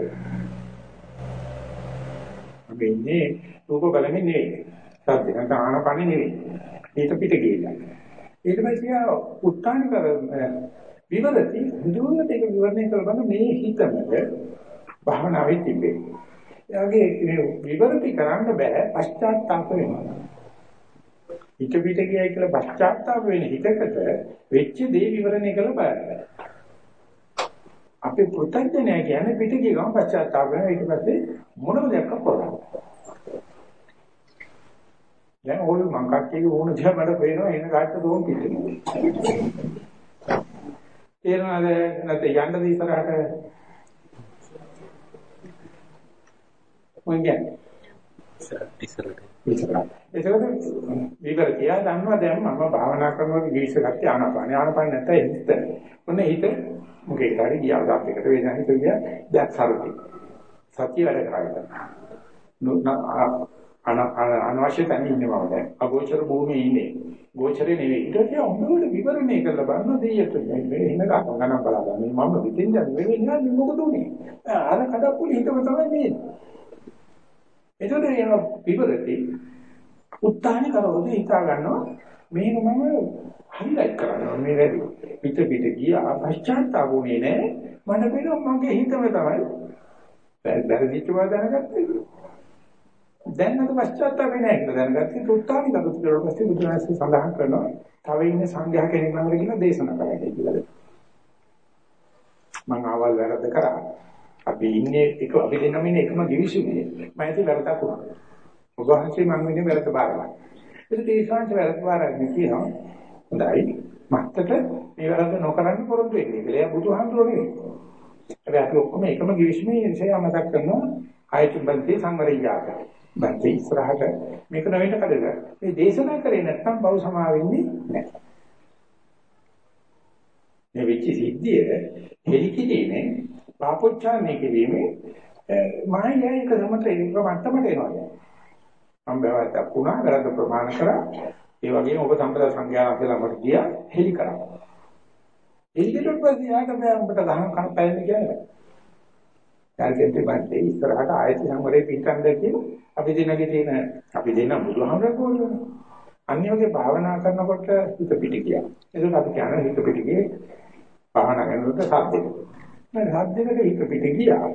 Speaker 2: මම ඉන්නේ රූප බලමින් නෙවෙයි. සද්ද නැත්නම් ආනපනෙ නෙවෙයි. ඊට පිට ගියලා. ඊට පස්සේ උත්තානි කර විවරති දුන්නට ඒක විවරණය කරගන්න මේ හිතමද භාවනාවේ තිබේ. එයාගේ විවරති කරන්න බෑ පශ්චාත්තාප වෙනවා. හිත පිට ගියයි කියලා පශ්චාත්තාප වෙන හිතකට වෙච්ච දේ විවරණය කළ බෑ. අපි පුතඥය කියන්නේ පිට ගිය ගමන් පශ්චාත්තාප වෙනවා ඊට පස්සේ මොනම දෙයක් කරන්නේ. දැන් ඕල් මං කට්ටියගේ වුණ දිහා මට පේනවා එන කාට දෝම් පිටිනවා. තේරෙනවද නැත්නම් යන්නද ඉස්සරහට? මොන් කියන්නේ?
Speaker 1: ඉස්සරහට.
Speaker 2: ඉස්සරහට. ඒකද විවර කියා දන්නවා දැන් මම භාවනා කරනකොට ගිවිස ගත්තේ ආනාපාන. ආනාපාන නැත්නම් හිත. ඔන්න හිත මොකේ කාරි ගියා දාපේකට වේදනා හිත ගියා දැන් සරති. සතිය වැඩ කරා අනවශ්‍ය තැන ඉන්නවා දැන්. අගෝචර භූමියේ ඉන්නේ. ගෝචරේ නෙවෙයි. ඊට පස්සේ ඔන්නෝට විවරණය කරලා බලන දෙයට මේ ඉන්න ගන්න ගණන් බලා ගන්න. මම මෙතෙන් දැන් වෙන්නේ නැහැ මොකද උනේ? අර කඩප්පුලි හිතම තමයි මේ. එතකොට එන විවරති උත්සාහන කරවද හිතා ගන්නවා මේක මම හයිලයිට් කරනවා මේ වැඩි පිට පිට ගියා පශ්චාත්තාප වුණේ නෑ. මට පේනවා මගේ හිතම තමයි වැරදිච්ච බව දැනගත්තේ. දැන් අද පශ්චාත්තාප වෙන්නේ නැහැ කියලා දැනගත්තේ. උත්සාහන කරලා ඊට පස්සේ බුදුරජාණන් සඳහන් කරනවා තව ඉන්නේ සංඝයා කෙනෙක් ළඟට ගිහින් දේශනා කරන්න කියලා. මම ආවල් වැරද්ද කරා. අපි ඉන්නේ එක අපි දෙන්නම ඉන්නේ එකම දිවිසුමේ මම ඇති වැරද්දක් වුණා. ඔබ වහන්සේ මම වෙන්නේ වැරද්ද බාරගන්න. ඒක තේසාංශ වැරද්ද බාරගන්න කියනවා. හොඳයි. මත්තට මේ වැරද්ද නොකරන්න පොරොන්දු වෙන්නේ. ඒක බුදුහාමුදුරුවෝ නෙවෙයි. හැබැයි අපි ඔක්කොම එකම ගිවිසුමේ ඉන්සේ අමතක කරනවා ආයතන බන්ති සංවරයියාක. බන්ති ඉස්සරහට මේක නවෙන්න කඩද. මේ දේශනා කරේ නැත්නම් බව සමා වෙන්නේ නැහැ. මේ වෙච්ච සිද්ධිය හෙලිකිරීමෙන් පාපොච්චාරණය කිරීමෙන් මායя එක සමත ඒක මට්ටමට එනවා. මම බවත්තක් වුණා වැරද්ද ප්‍රමාණ කරා. ඒ වගේම ඔබ සම්පදා සංඥා කියලා මට ගියා හෙලි කරා. එළියට පස්සේ යාට බෑ උඹට ගහන කන පැන්නේ කියන්නේ යාගෙත් බන්දේ ඉස්සරහට ආයත සංවරේ පිටන්ද කියලා අපි දෙනගේ තියෙන අපි දෙන බුදුහාමර කෝලන අන්‍යෝගේ භාවනා කරනකොට හිත පිට ගියා. ඒක අපි කියන හිත පිට ගියේ භාවනා කරනකොට සද්දෙක මම සද්දෙකට හිත පිට ගියා.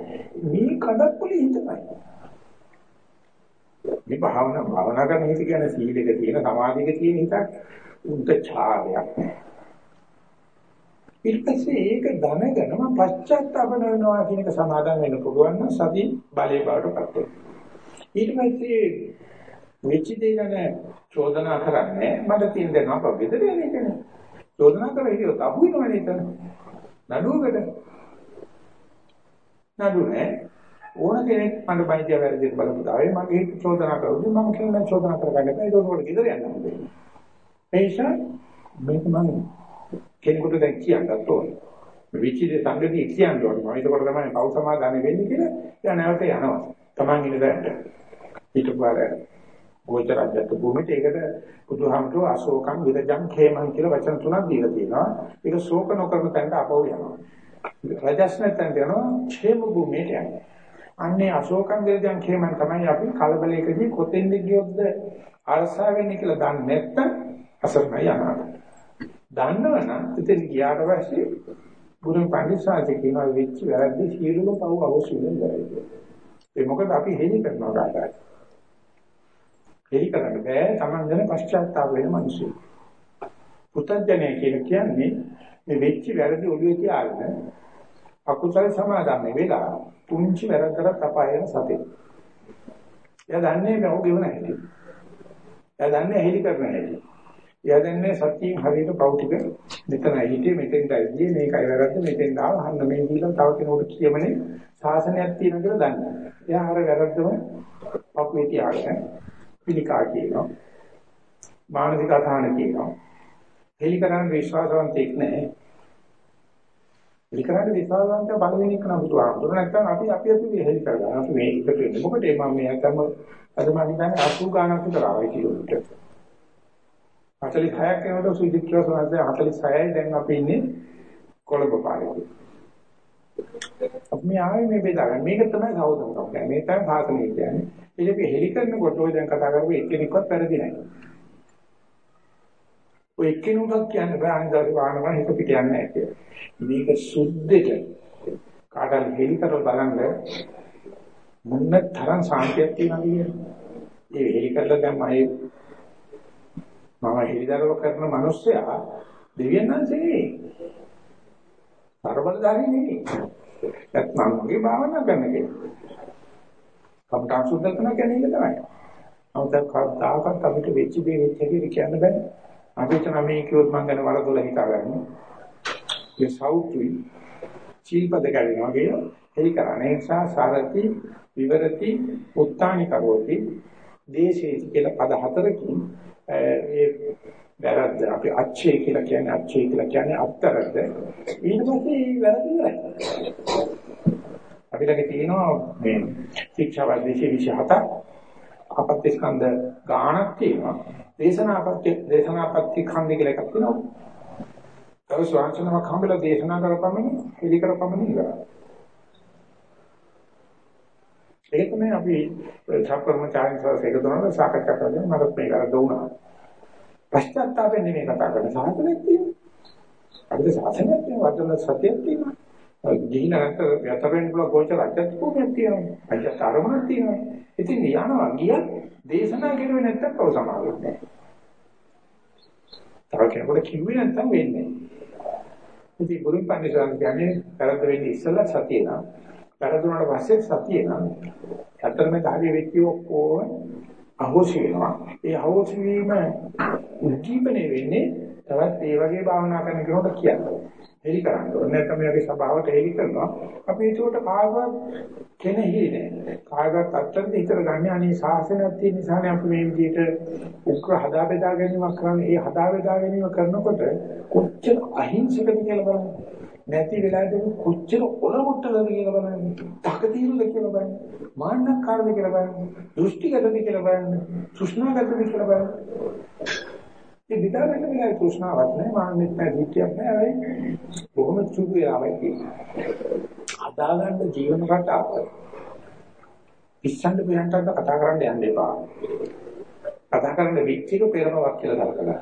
Speaker 2: මේ කඩප්පුලි හිතමයි. මේ භාවනා භාවනා කරන හිත කියන්නේ සීලෙක තියෙන සමාධියක තියෙන හිතක් උන්ට ඡාලයක් ඊට පස්සේ ඒක දැනගෙන මම පශ්චාත්තාප වෙනවා කියන එක සමාදන් වෙන්න පුළුවන් නම් සති බලේ බාටපත් වෙනවා. ඊට පස්සේ වෙච්ච දේ ගැන චෝදනා කරන්නේ මට තියෙන දේ නම බෙදලා යන්නේ කියන්නේ චෝදනා කරලා හිටියොත් අහු වෙනවනේ එතන. නඩුවකට. නඩුව නෑ. ඕන කෙනෙක් මට බයිජා වැරදිට බලපු දාවේ මගේ හිත චෝදනා කරුවොත් මම කියන චෝදනා කරගන්න බෑ ඒක උඩට ගෙදර යන්න ඕනේ. ඒ නිසා මේක මම කෙනෙකුට දැන් කියන්නත් ඕනේ. මේ විචිතේ සංගතිය කියන්න ඕනේ. මම ඒකකොට තමයි පෞ සමාදානෙ වෙන්නේ කියලා එයා නැවත යනවා. Taman ඉන්න දැනට. ඊට පස්සේ ගෝචරජ්‍යත් භූමිට ඒකට බුදුහාමුදුරුවෝ අශෝකං විරජං khේමං කියලා වචන තුනක් දීලා තියෙනවා. ඒක ශෝක නොකරන තැනට අපව යනවා. රජස් නැත්නම් යනවා ඡේම භූමියට යනවා. අන්නේ අශෝකං විරජං khේමං තමයි අපි කලබලයකදී කොතෙන්ද ගියොත්ද අරසා වෙන්නේ කියලා දන්නේ නැත්නම් අසරණයි අනාථයි. දන්නවනම් ඉතින් ගියාට පස්සේ ගුරු පඬිසාති කියනවා වෙච්ච වැරද්ද සියලුම පව් අවශ්‍ය වෙනවා. ඒ මොකද අපි හෙලි කරනවා කාටද? හෙලි කරන්න බෑ Taman ගැන පශ්චාත්තාප වෙන මිනිස්සු. පුතඥය කියන කියන්නේ මේ වෙච්ච වැරදි ඔළුවේ තියාගෙන අකුසල සමාදම් වෙලා පුංචි වැරද්දකට අපායන සතේ. එයා දන්නේ මේ ඔහු ගෙවන හැටි. එයා දන්නේ හෙලි කරන හැටි. එයා දන්නේ සත්‍යයෙන් හරියට පෞතික මෙතන හිටියේ මෙතෙන්ට ඇවිල්ලා මේකයි වැරද්ද මෙතෙන් ආව හන්න මේ කියලා තව කෙනෙකුට කියමනේ සාසනයක් තියෙනවා කියලා දන්නේ. එයා අර වැරද්දම පපුවේ තියාගෙන පිළිකා කියනවා. මානසික අසහන කියනවා. හෙලි කරන්න විශ්වාසවන්තෙක් නැහැ. හෙලි කරන්න විශ්වාසවන්ත බලවෙන එක නම් බුදුහාමුදුර නැත්නම් අපි අපි අපි හෙලි කරගන්න. අපි මේ එකට වෙන්නේ. මොකද මම මේ අතම අද මම හිතන්නේ 80 ගානක් විතර ආවයි කිලෝමීටර්. 46ක් වෙනකොට සුජිත්‍රා සමාජය 46යි දැන් අපි ඉන්නේ කොළඹ පාරේ. අපි ආවේ මේ බෙදාගන්න. මේක තමයි සහෝදරකම් කියන්නේ. මේ තමයි සාසනය කියන්නේ. ඒක හෙලි කරනකොට ඔය දැන් කතා කරපු එක්කෙනෙක්වත් වැරදි නැහැ. ඔය එක්කෙනෙකුට කියන්න බෑ අනිදාස වාහනම හිත පිට යන්නේ නැහැ කියලා. මේක සුද්ධෙට කාටල් හෙලි කරලා බලන්න මොන තරම් සාන්තියක් තියෙනවද කියන්නේ. ඒ හෙලි කරලා දැන් මම මම හෙලිදරව කරන මිනිස්සයා දෙවියන් වහන්සේ නෙවෙයි. ਸਰබලධාරී නෙවෙයි. නැත්නම් මගේ භාවනා කරන කෙනෙක්. කම්ටා සුද්ධ කරන කෙනෙක් තමයි. නමුත් කවදාකවත් අපිට වෙච්ච දේ වෙච්ච හැටි කියන්න බෑ. අපිට නම් මේ කිව්වොත් මං ගැන වරදොල හිතාගන්න. ඒ සෞතුයි චීපද කැවෙනවා කියන එයි කරන්නේ නිසා සාරති විවරති උත්තානි කරෝති දේශේති කියලා පද හතරකින් ඒ වැරද්ද අපි අච්චේ කියලා කියන්නේ අච්චේ කියලා කියන්නේ අත්තරද ඊට පස්සේ වැරදි ඉවරයි. අපි ළඟ තියෙනවා මේ ශික්ෂා වර්ධිෂේ 27 අපත්‍ය ස්කන්ධ ගාණක් තියෙනවා. දේශනාපත්‍ය දේශනාපත්‍ය ඛණ්ඩ කියලා එකක් තියෙනවා තව ස්වාංශනමක් හම්බෙලා දේශනා කරපමණ පිළි කරපමණ ඉවරයි ඒක තමයි අපි සම්ප්‍රමචාරින් සහ සේකතුනට සාකච්ඡා කරන්නේ මට මේක අර දුණා. පශ්චාත්තාපයෙන් නෙමෙයි කතා කරන්නේ සාහසයක් තියෙනවා. අපිට සාසනයක් තියෙනවා වර්ධන සත්‍යයක් තියෙනවා. ගිහින නැත්නම් යතරෙන් පුළුවන් ගෝචර අධ්‍යාත්මිකයක් තියෙනවා. අධ්‍යාත්මයක් තියෙනවා. ඉතින් යනවා ගියත් දේශනා කරුවේ නැත්තම් කව සමාවෙන්නේ නැහැ. තව කෙනෙකුට කිව්වේ නැත්තම් වෙන්නේ නැහැ. ඉතින් බුදුන් පන්සිල් කියන්නේ කරද්ද වෙන්නේ ඉස්සලා සතිය නා වැරදුනට පස්සේ සතිය නම් ඇත්තටම ධාර්ය වෙච්ච ඔක්කොම අහෝසි වෙනවා. ඒ අහෝසි වීම උද්දීපනය වෙන්නේ තවත් ඒ වගේ භාවනා කරන කෙනෙකුට කියන්නේ. හෙලි කරන්න ඕනේ. නැත්නම් මේ වගේ සබාවට හෙලි කරනවා. අපි ඒකට කාගවත් කෙනෙහි නෑ. කාගවත් අත්තට හිතර ගන්න අනේ සාසනයක් තියෙන නිසානේ අපි මේ විදිහට උක්‍ර හදා බෙදා ගැනීමක් කරන්නේ. ඒ හදා බෙදා ගැනීම කරනකොට කොච්චර අහිංසකද කියලා බලන්න. නැති වෙලාවදී කොච්චර ඔලොමොට්ටලද කියලා බලන්න. තකතිරුද කියලා බලන්න. මාන්නකාරද කියලා බලන්න. දෘෂ්ටිගතද කියලා බලන්න. සුෂ්ණාගතද කියලා බලන්න. ඒ විතරක් නෙවෙයි තෘෂ්ණාවක් නෑ මාන්නෙත් නෑ දෘෂ්ටියක් නෑ වෙයි බොහොම චුදු යාමයි කියන්නේ හදාගන්න ජීවන රටාව ඉස්සන්ඩ බයන්ට කතා කරන්න යන්න එපා කතා කරන්න විච්චික පෙරමවක් කියලා දක්වලා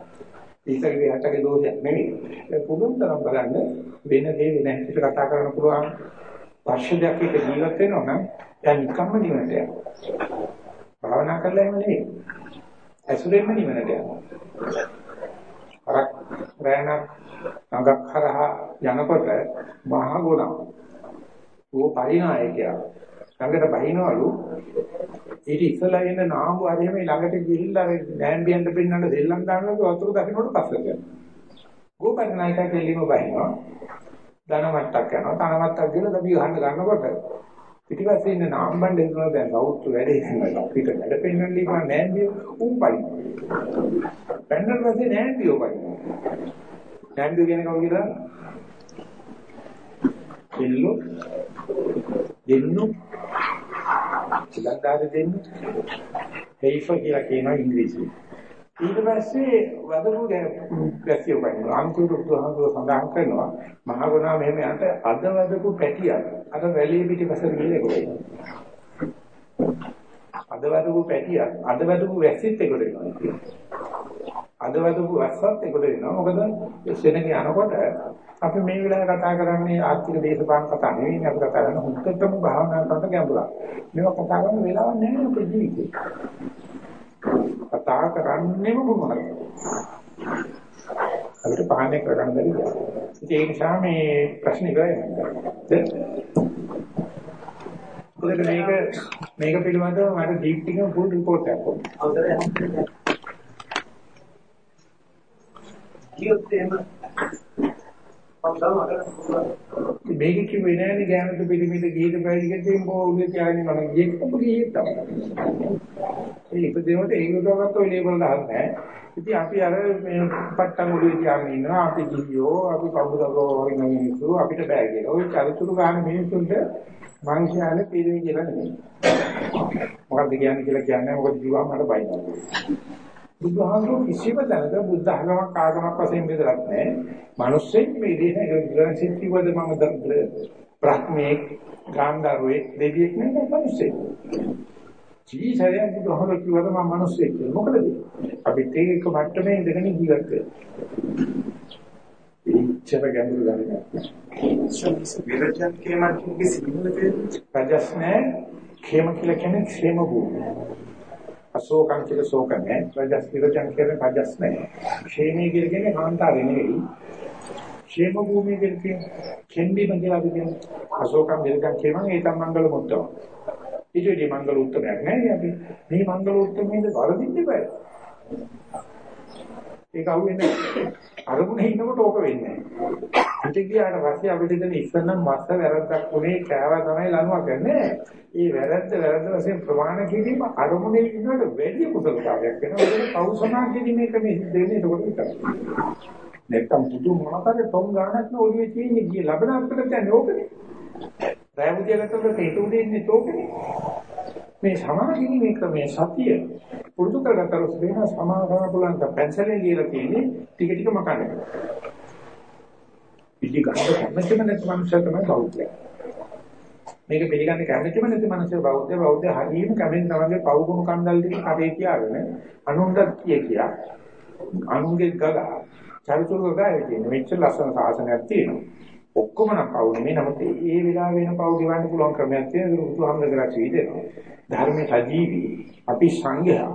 Speaker 2: ඊසගේ හටගේ දෝෂයක් නෙවෙයි. පුළුවන් තරම් බලන්න වෙන දේ වෙන හැටියට කතා කරන්න පුළුවන් පර්ෂදයක් එක ජීවත් වෙනවා නම් දැන් නිකම්ම නිවනට යනවා. භාවනා කරලා එහෙම නෙවෙයි. ඇසුරෙන්ම නිවනට යනවා. අරක් රැණක් නගක් හරහා යනකොට මහා ගුණ. ਉਹ පරිණායකයා ළඟට බහිනවලු ඊට ඉස්සලා එන නාඹු හරියම ළඟට ගිහිල්ලා නෑම්බියන්ට පෙන්නන්න දෙල්ලම් දානකොට වතුර දකින්නකොට පස්සට යනවා. ගෝපර්ණයිකා දෙල්ලිම බහිනවා. ධන මට්ටක් යනවා. ධන මට්ටක් ගිහලා දබි ගහන්න ගන්නකොට පිටිපස්සේ ඉන්න නාම්බන් දෙන්නවා දැන් කවුරුත් වැඩේ කරනවා. පිට වැඩ පෙන්නන්න ලියපා නෑම්බිය උන් බයි. පෙන්නන පස්සේ නෑම්බියෝ බයි. නෑම්බිය කියන කවුද කියලා? දෙල්ලෝ දෙන්නු ඉලක්කාර දෙන්නු හේයිෆ කියලා කියනවා ඉංග්‍රීසියෙන් ඊට පස්සේ වදපු ගැසිය වයින් අන්තිම බුදුහාමුදුරුවෝ සඳහන් කරනවා මහගුණා මෙහෙම යන්ට අද වදපු පැටියක් අර වැලිය පිටිපසට ගිහලා ඒකයි අද වදපු පැටියක් අද වදපු වැසිත් එකට එනවා. අද වදපු වැස්සත් එකට එනවා. මොකද සෙනග යනකොට අපි මේ වෙලාවේ කතා කරන්නේ ආර්ථික දේශපාලන කතා නෙවෙයි. අපි කතා කරන්නේ හුත්තටම භාවනා කරන ගැඹුරක්. මේවා කතා කරන වෙලාවක් නැහැ අපේ ජීවිතේ. කතා කරන්නේම මොනවද? අපිට පාලනය කරගන්න බැරි දෙයක්. ඒ නිසා මේ ප්‍රශ්න ඉවරයි නේද? මොකද මේක මේක පිළිබඳව මට දීප්තිකම ෆුල් රිපෝට් එකක් ඕනේ. අවසරයි. කියොත් එහෙම මේක කිව්වේ නෑනේ ගෑනුට පිළිමිද ගිහින් බැරිගෙන් තෙම්බෝ උදේ තියාගෙන මම ගියෙත් ඔබ ගියෙත් තමයි. ඒ ඉපදෙනකොට ඒකටවත් ඔය ලේබල් ගහන්නේ ඉතින් අපි අර මේ පට්ටම් උඩේ තියාගෙන ඉන්නවා අපි ගියෝ අපි කවුරුදෝ වගේ මිනිස්සු අපිට බෑ කියලා. ওই චරිචුරු ගන්න මිනිස්සුන්ට මං කියන්නේ පිළිමි කියලා නෙමෙයි. මොකක්ද කියන්නේ කියලා කියන්නේ මොකද කිව්වම මට බයිනවා. බුදුහාමුදුරු කිසිම තැනක බුද්ධ ආගමක් ආගමක් වශයෙන් බෙදලත් නැහැ. මිනිස්සෙක් මේ දේහ ඉරන්සිට කිව්වද මම බ්‍රහ්මයේ ගාන්ධාරයේ දෙවියෙක් නෙවෙයි මිනිස්සෙක්. ජීසරයන් බුදුහාමුදුරු කිව්වද මම මිනිස්සෙක් කියලා. මොකද අපි ඒක මට්ටමේ ඉඳගෙන ජීවත් වෙනවා. ඉච්ඡර ගැඹුරු ගන්න.
Speaker 6: විරජන් කේමන්ගේ සිංහලකේ
Speaker 2: රජස් නැහැ. ඛේම කියලා කියන්නේ ക്ഷേම භූමිය. අශෝකං කියලා ශෝක නැහැ. රජස් නිරජං කියන්නේ රජස් නැහැ. ക്ഷേමී කියලා කියන්නේ කාන්තාරය නෙවෙයි. ക്ഷേම භූමිය කියලා කියන්නේ කෙන්දි මංගල විදියට අශෝකං නිරජං කියනවා ඒ තමයි මංගල මුත්තම. ඊටදී මංගල උත්තරයක් නැහැ අපි. මේ මංගල උත්තරේ වරදින්න බෑ. ඒක අහුවෙන්නේ නැහැ. අරමුණේ ඉන්නකොට ඕක වෙන්නේ නැහැ. පිට ගියාට පස්සේ අපිට දෙන ඉස්සනම් මස්ස වැරද්දක් උනේ කෑවා තමයි ලනුවක් ගන්නෑ. ඒ වැරද්ද වැරද්ද වශයෙන් ප්‍රමාණ කිරීම අරමුණේ ඉන්නකොට වැඩි කුසලතාවයක් වෙනවා. ඒක කෞසනා කිරීමේ ක්‍රමෙ දෙන්නේ ඒකට විතරයි. නැත්තම් පුදු මොනවාද තොම් ගන්නත් ඔළුවේ තියෙන්නේ ගිය ලබන අපිට කියන්නේ ඕකනේ. රාමුදියකට තේට උදේ ඉන්නේ තෝකනේ. මේ සමාධියේ ක්‍රමයේ සතිය පුරුදු කරගත්තොත් වෙන සමාධිය කරන්න පුළුවන් පැන්සලෙන් ලියලා තියෙන්නේ ටික ටික මකන්න. පිළි ගන්න කැමැතිම නැති මනුස්සය තමයි බෞද්ධය. මේක පිළිගන්න කැමැතිම නැති මනුස්සය බෞද්ධ බෞද්ධ හරියම කැමෙන් තමයි පවුගුණු කන්දල් ටික කඩේ තියාගෙන අනුන්ට කිය කියා අනුන්ගේ ගගා චරිචුරු ගගා කියන්නේ මෙච්චර ලස්සන සාසනයක් තියෙනවා. ඔක්කොම නම් පවු නෙමෙයි. නමුත් ඒ වෙලාව වෙන පවු ගෙවන්න පුළුවන් ක්‍රමයක් තියෙනවා. ඒක බුදුහාමුදුරලා කියනවා ධර්මයේ සජීවී අපි සංඝයා.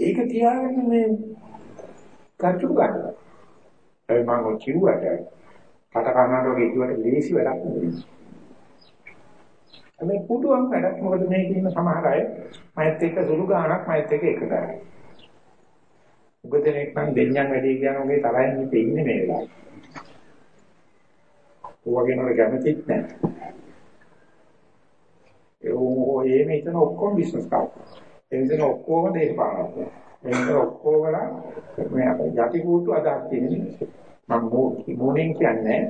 Speaker 2: ඒක තියාගෙන මේ කටු ගන්න ඒ මම කිව්වට කට කන්නට වගේ කිව්වට ලේසි වැඩක් නෙවෙයි මේ පුදුම වැඩක්. මොකද මේක ඉන්න සමහර අය මයිත් එක්ක සුළු ගාණක් මයිත් එක්ක එකටයි උගදෙනෙක් නම් දෙඤ්ඤම් වැඩි කියන උගේ තරහින් ඉන්නේ මේ වෙලාවේ. වගේ නෝර කැමතිත් නැහැ. ඒ එහෙම හිතන ඔක්කොම බිස්නස් කාර්ය. ඒ හිතන ඔක්කොම දේශපාලනය. ඒ හිතන ඔක්කොම මේ අපේ යටි කූටු අදහස් තියෙන මම මොනෙන් කියන්නේ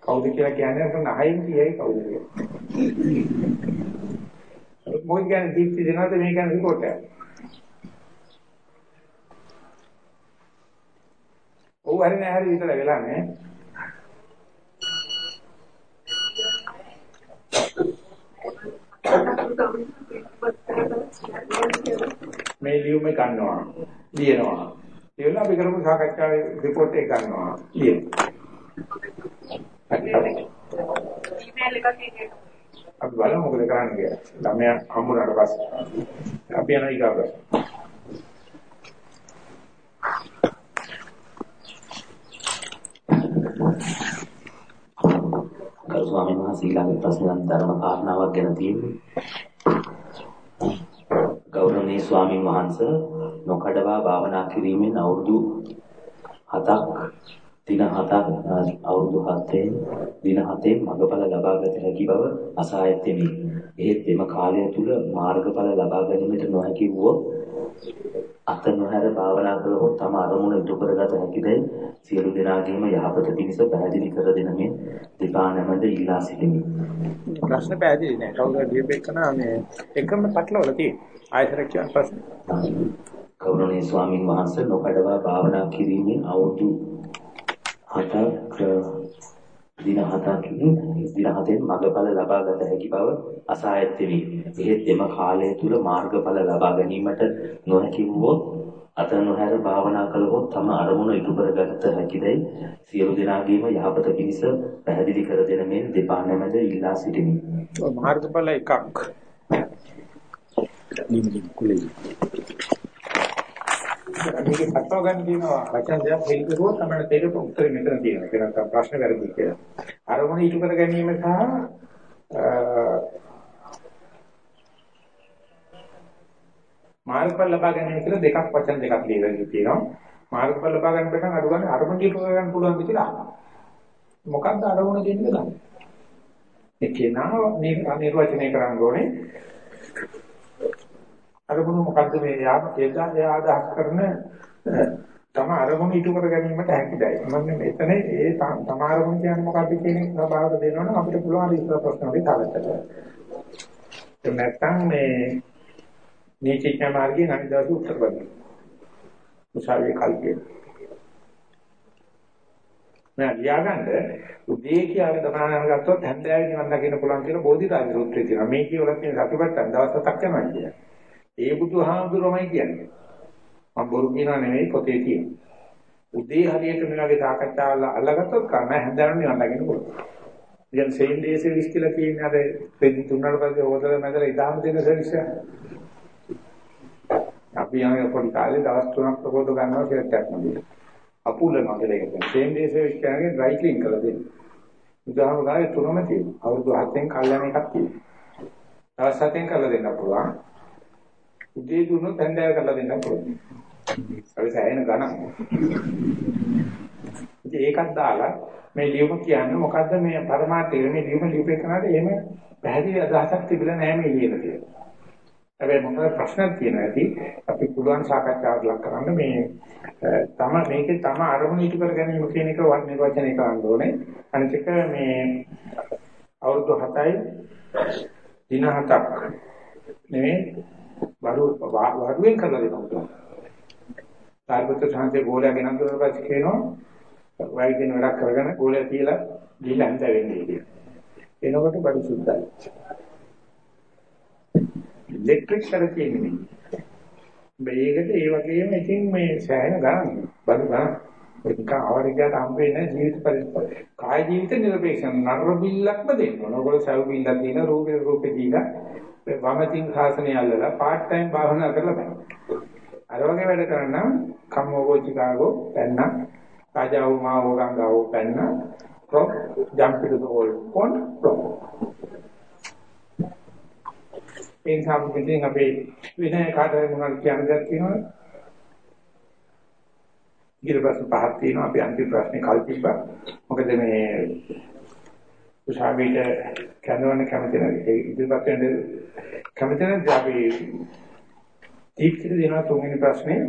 Speaker 2: කවුද කියලා කියන්නේ නහයෙන් කියයි කවුද කියලා. මොකද කියන්නේ දීප්ති දෙනවද මේ කියන්නේ රිපෝට් එක? ඔව් හරි නෑ හරි විතර වෙලා නෑ. මේ ලියුම ගන්නවා. ලියනවා. ලියලා අපි කරපු සාකච්ඡාවේ report එක ගන්නවා. ලියනවා
Speaker 5: ඊමේල් එකක් තියෙනවා
Speaker 2: අපි බලමු මොකද කරන්න කියලා. ළමයා හම්බුනාට පස්සේ. අපි යනවා ඊගාවට
Speaker 1: ගරු ස්වාමීන් වහන්සේ ඊළඟ ප්‍රශ්න ධර්ම කාරණාවක් ගැන තියෙන්නේ. ගෞරවනීය ස්වාමීන් වහන්සේ නොකඩවා භාවනා කිරීමෙන් අවුරුදු 7ක් දින 7ක් අවුරුදු 7ෙන් දින 7ෙන් මඟඵල ලබා ගත හැකි බව අසා ඇත්තෙමි. එහෙත් එම කාලය තුල මාර්ගඵල ලබා ගැනීමට නොහැකි වූ අත නොහැර භාවනා කළහොත් තම අරමුණ ඉටු කරගත හැකිදයි සියලු දෙනාගේම යහපත පිණිස පැහැදිලි කර දෙන මේ දෙපා නැමද ඉල්ලා සිටිමි.
Speaker 2: ප්‍රශ්න පැහැදිලි නෑ. කවුරුහරි දීපේකන මේ එකම පටලවල තියෙන. ආයතන කියන ප්‍රශ්න.
Speaker 1: ගෞරවනීය ස්වාමින් වහන්සේ නොකඩවා භාවනා කිරීමෙන් අවුරුදු 7ක් දින 7කින් දින 7ෙන් මඟඵල ලබා ගත හැකි බව අසා ඇත්තෙමි. එහෙත් එම කාලය තුල මාර්ගඵල ලබා ගැනීමට නොහැකි වූවොත් අත නොහැර භාවනා කළහොත් තම අරමුණ ඉටු කරගත හැකිදයි සියලු දෙනාගේම යහපත පිණිස පැහැදිලි කර දෙන මේ දෙපා නැමැද ඉල්ලා සිටිමි.
Speaker 2: මාර්ගඵල එකක්. නිමිති කුලේ. මේක පටව ගන්න කියනවා වචන දෙයක් පිළිගුවොත් තමයි තේරෙන්න උත්තර මෙතන තියෙනවා. ඒක නැත්නම් ප්‍රශ්න වැරදි කියලා. අරමුණ ඉටු කර ගැනීම සහ මාර්ගඵල ලබා ගැනීම කියලා දෙකක් වචන දෙකක් ලියලා තියෙනවා. මාර්ගඵල ලබා ගන්න බැලන් අඩු ගන්න අරමුණ ඉටු කර ගන්න පුළුවන් කියලා අහනවා. මොකක්ද අරමුණ කියන්නේ ගන්න? ඒ කියනවා මේ නිර්වචනය කරන්න ඕනේ. අරමුණ මොකද්ද මේ යාම එදා එයා අදහස් කරන තම අරමුණ ඉටු කර ගැනීමට හැකිදයි. මම මෙතන ඒ තම අරමුණ කියන්නේ මොකද්ද කියන එක සබාවට දෙනවනම් අපිට පුළුවන් ඉස්සර ප්‍රශ්න වලින් තාලට. ඒ නැත්තම් මේ නීතිඥ මාර්ගයේ නම් දවස් උත්තර බලන්න. උසාවියේ කල්පිය. මම ලියාගන්න උදේ කියලා දමනන ගත්තොත් හැන්දෑවේ නිවන් දකින්න පුළුවන් කියලා බෝධිසත්ව සූත්‍රයේ තියෙනවා. මේ කියවලත් තියෙන සතිපට්ඨාන දවස් හතක් යනවා කියන්නේ. ඒ බුදුහාමුදුරුවමයි කියන්නේ. මම බොරු කියනවා නෙවෙයි පොතේ තියෙනවා. උදේ හරියට මේ වගේ සාකච්ඡාවල් අල්ලගත්තොත් කම හැන්දෑවේ නිවන් දකින්න පුළුවන්. ඉතින් සේන් ඩේ සර්විස් කියලා කියන්නේ අර පෙරදි තුනකට පස්සේ හොදලා නැගලා ඉදාම දෙන සර්විස් එක. අපි යන්නේ පොඩි කාලේ දවස් තුනක් ප්‍රකෝද ගන්නවා කියලා එකක් නෙවෙයි. අපුලනවා කියලා එකක්. සේන් ඩේ සර්විස් කියන්නේ ඩ්‍රයි ක්ලීන් කරලා දෙන්නේ. උදාහරණ ගානේ තුනම තියෙනවා. අවුරුදු 7න් කල්යන එකක් තියෙනවා. දවස් 7න් කරලා දෙන්න පුළුවන්. උදේ දුන්නොත් හැන්දෑව කරලා දෙන්න පුළුවන්. අපි සෑහෙන ගණන්. ඉතින් ඒකත් දාලා මේ ලියුම කියන්නේ මොකද්ද මේ පරමාර්ථය මේ ලියුම ලියුපේ කරනාට එහෙම පැහැදිලි අදහසක් තිබිලා නැහැ මේ ලියලා තියෙන්නේ. හැබැයි මොකද ප්‍රශ්නක් තියෙනවා ඇති අපි පුළුවන් සාකච්ඡාවක් ලක් කරන්න මේ තම මේකේ තම අරමුණ ඉටු කර ගැනීම කියන එක වන් නිර්වචනය කරන්න ඕනේ. අනිත් එක මේ අවුරුදු 7යි දින 7ක් නෙමෙයි වරු වරුවෙන් කරලා දෙනවා. සාර්වත්‍ර සංසේ ගෝලයා ගෙනත් පස්සේ කියනවා වයිදින වැඩක් කරගෙන ගෝලයා තියලා ගිහිල්ලා හිට වෙන්නේ කියලා. එනකොට බඩු සුද්ධයි. ඉලෙක්ට්‍රික් කරේ කියන්නේ. මේකට ඒ වගේම ඉතින් මේ සෑහෙන ගණන් බඩු ගණන් ඒක අවරිගයට හම්බෙන්නේ ජීවිත පරිපූර්ණ. කාය ජීවිත නිර්පේක්ෂ නර බිල්ලක්ම දෙන්න ඕන. ඔයගොල්ලෝ සව් බිල්ලක් දින රූපේ රූපේ දීලා වමතින් සාසනය අල්ලලා පාර්ට් ටයිම් භාවනා කරලා බෑ. අර වගේ වැඩ කරන්න කම්මෝගෝ චිකාගෝ පැන්න රාජාව මාව ගංගාව පැන්න from jump to the old pond from ඒ සම්පූර්ණයෙන් අපේ විනය කාටද මොනවද කියන්න දෙයක් තියෙනවද? ඊට ප්‍රශ්න පහක් තියෙනවා අපි අන්තිම ප්‍රශ්නේ කල්පිපා. මොකද මේ උසාවියට කැඳවන්න කැමති නැහැ. ඒ ඉදිරිපත් වෙන කැමති නැහැ අපි දීප්තිට දෙනවා තුන්වෙනි ප්‍රශ්නේ.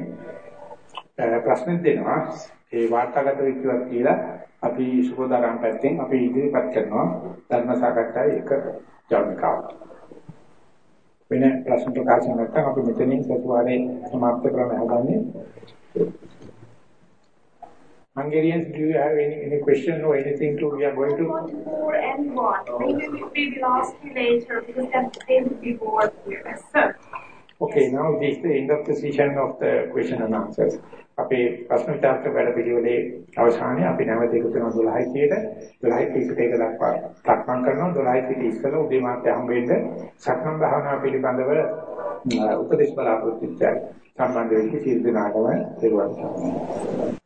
Speaker 2: ප්‍රශ්නේ දෙනවා ඒ වාර්තාගත වික්‍රවත් කියලා අපි සුබදාරම් පැත්තෙන් අපි ඉදිරිපත් කරනවා ධර්ම සාකච්ඡාවේ එක ජවනිකාවක්. වෙන ප්‍රශ්න ප්‍රකාශ නැත්නම් අපි මෙතනින් සතුවාරේ සමාප්ත කරන්න හදන්නේ. Hungarians, do you have any, any question or anything to we are going to?
Speaker 5: Four and one. Maybe we will ask you later because then they will be bored here. So,
Speaker 2: Okay, now this is the end of the session of the question and answers. අපේ ප්‍රශ්න විචාරක වැඩ පිළිවෙලේ අවසානයේ අපි නැවත එකතු වෙන 12යි කීයට 12යි 30ට එක දක්වා සක්මන් කරනවා 12යි 30 ඉස්සෙල්ලා උදේ මාත් හම්බෙන්න සක්මන් භාවනාව පිළිබඳව උපදේශ බලාපොරොත්තු වෙච්චයි සම්බන්ධ වෙච්ච සියලු දෙනාටම දරුවන් සමග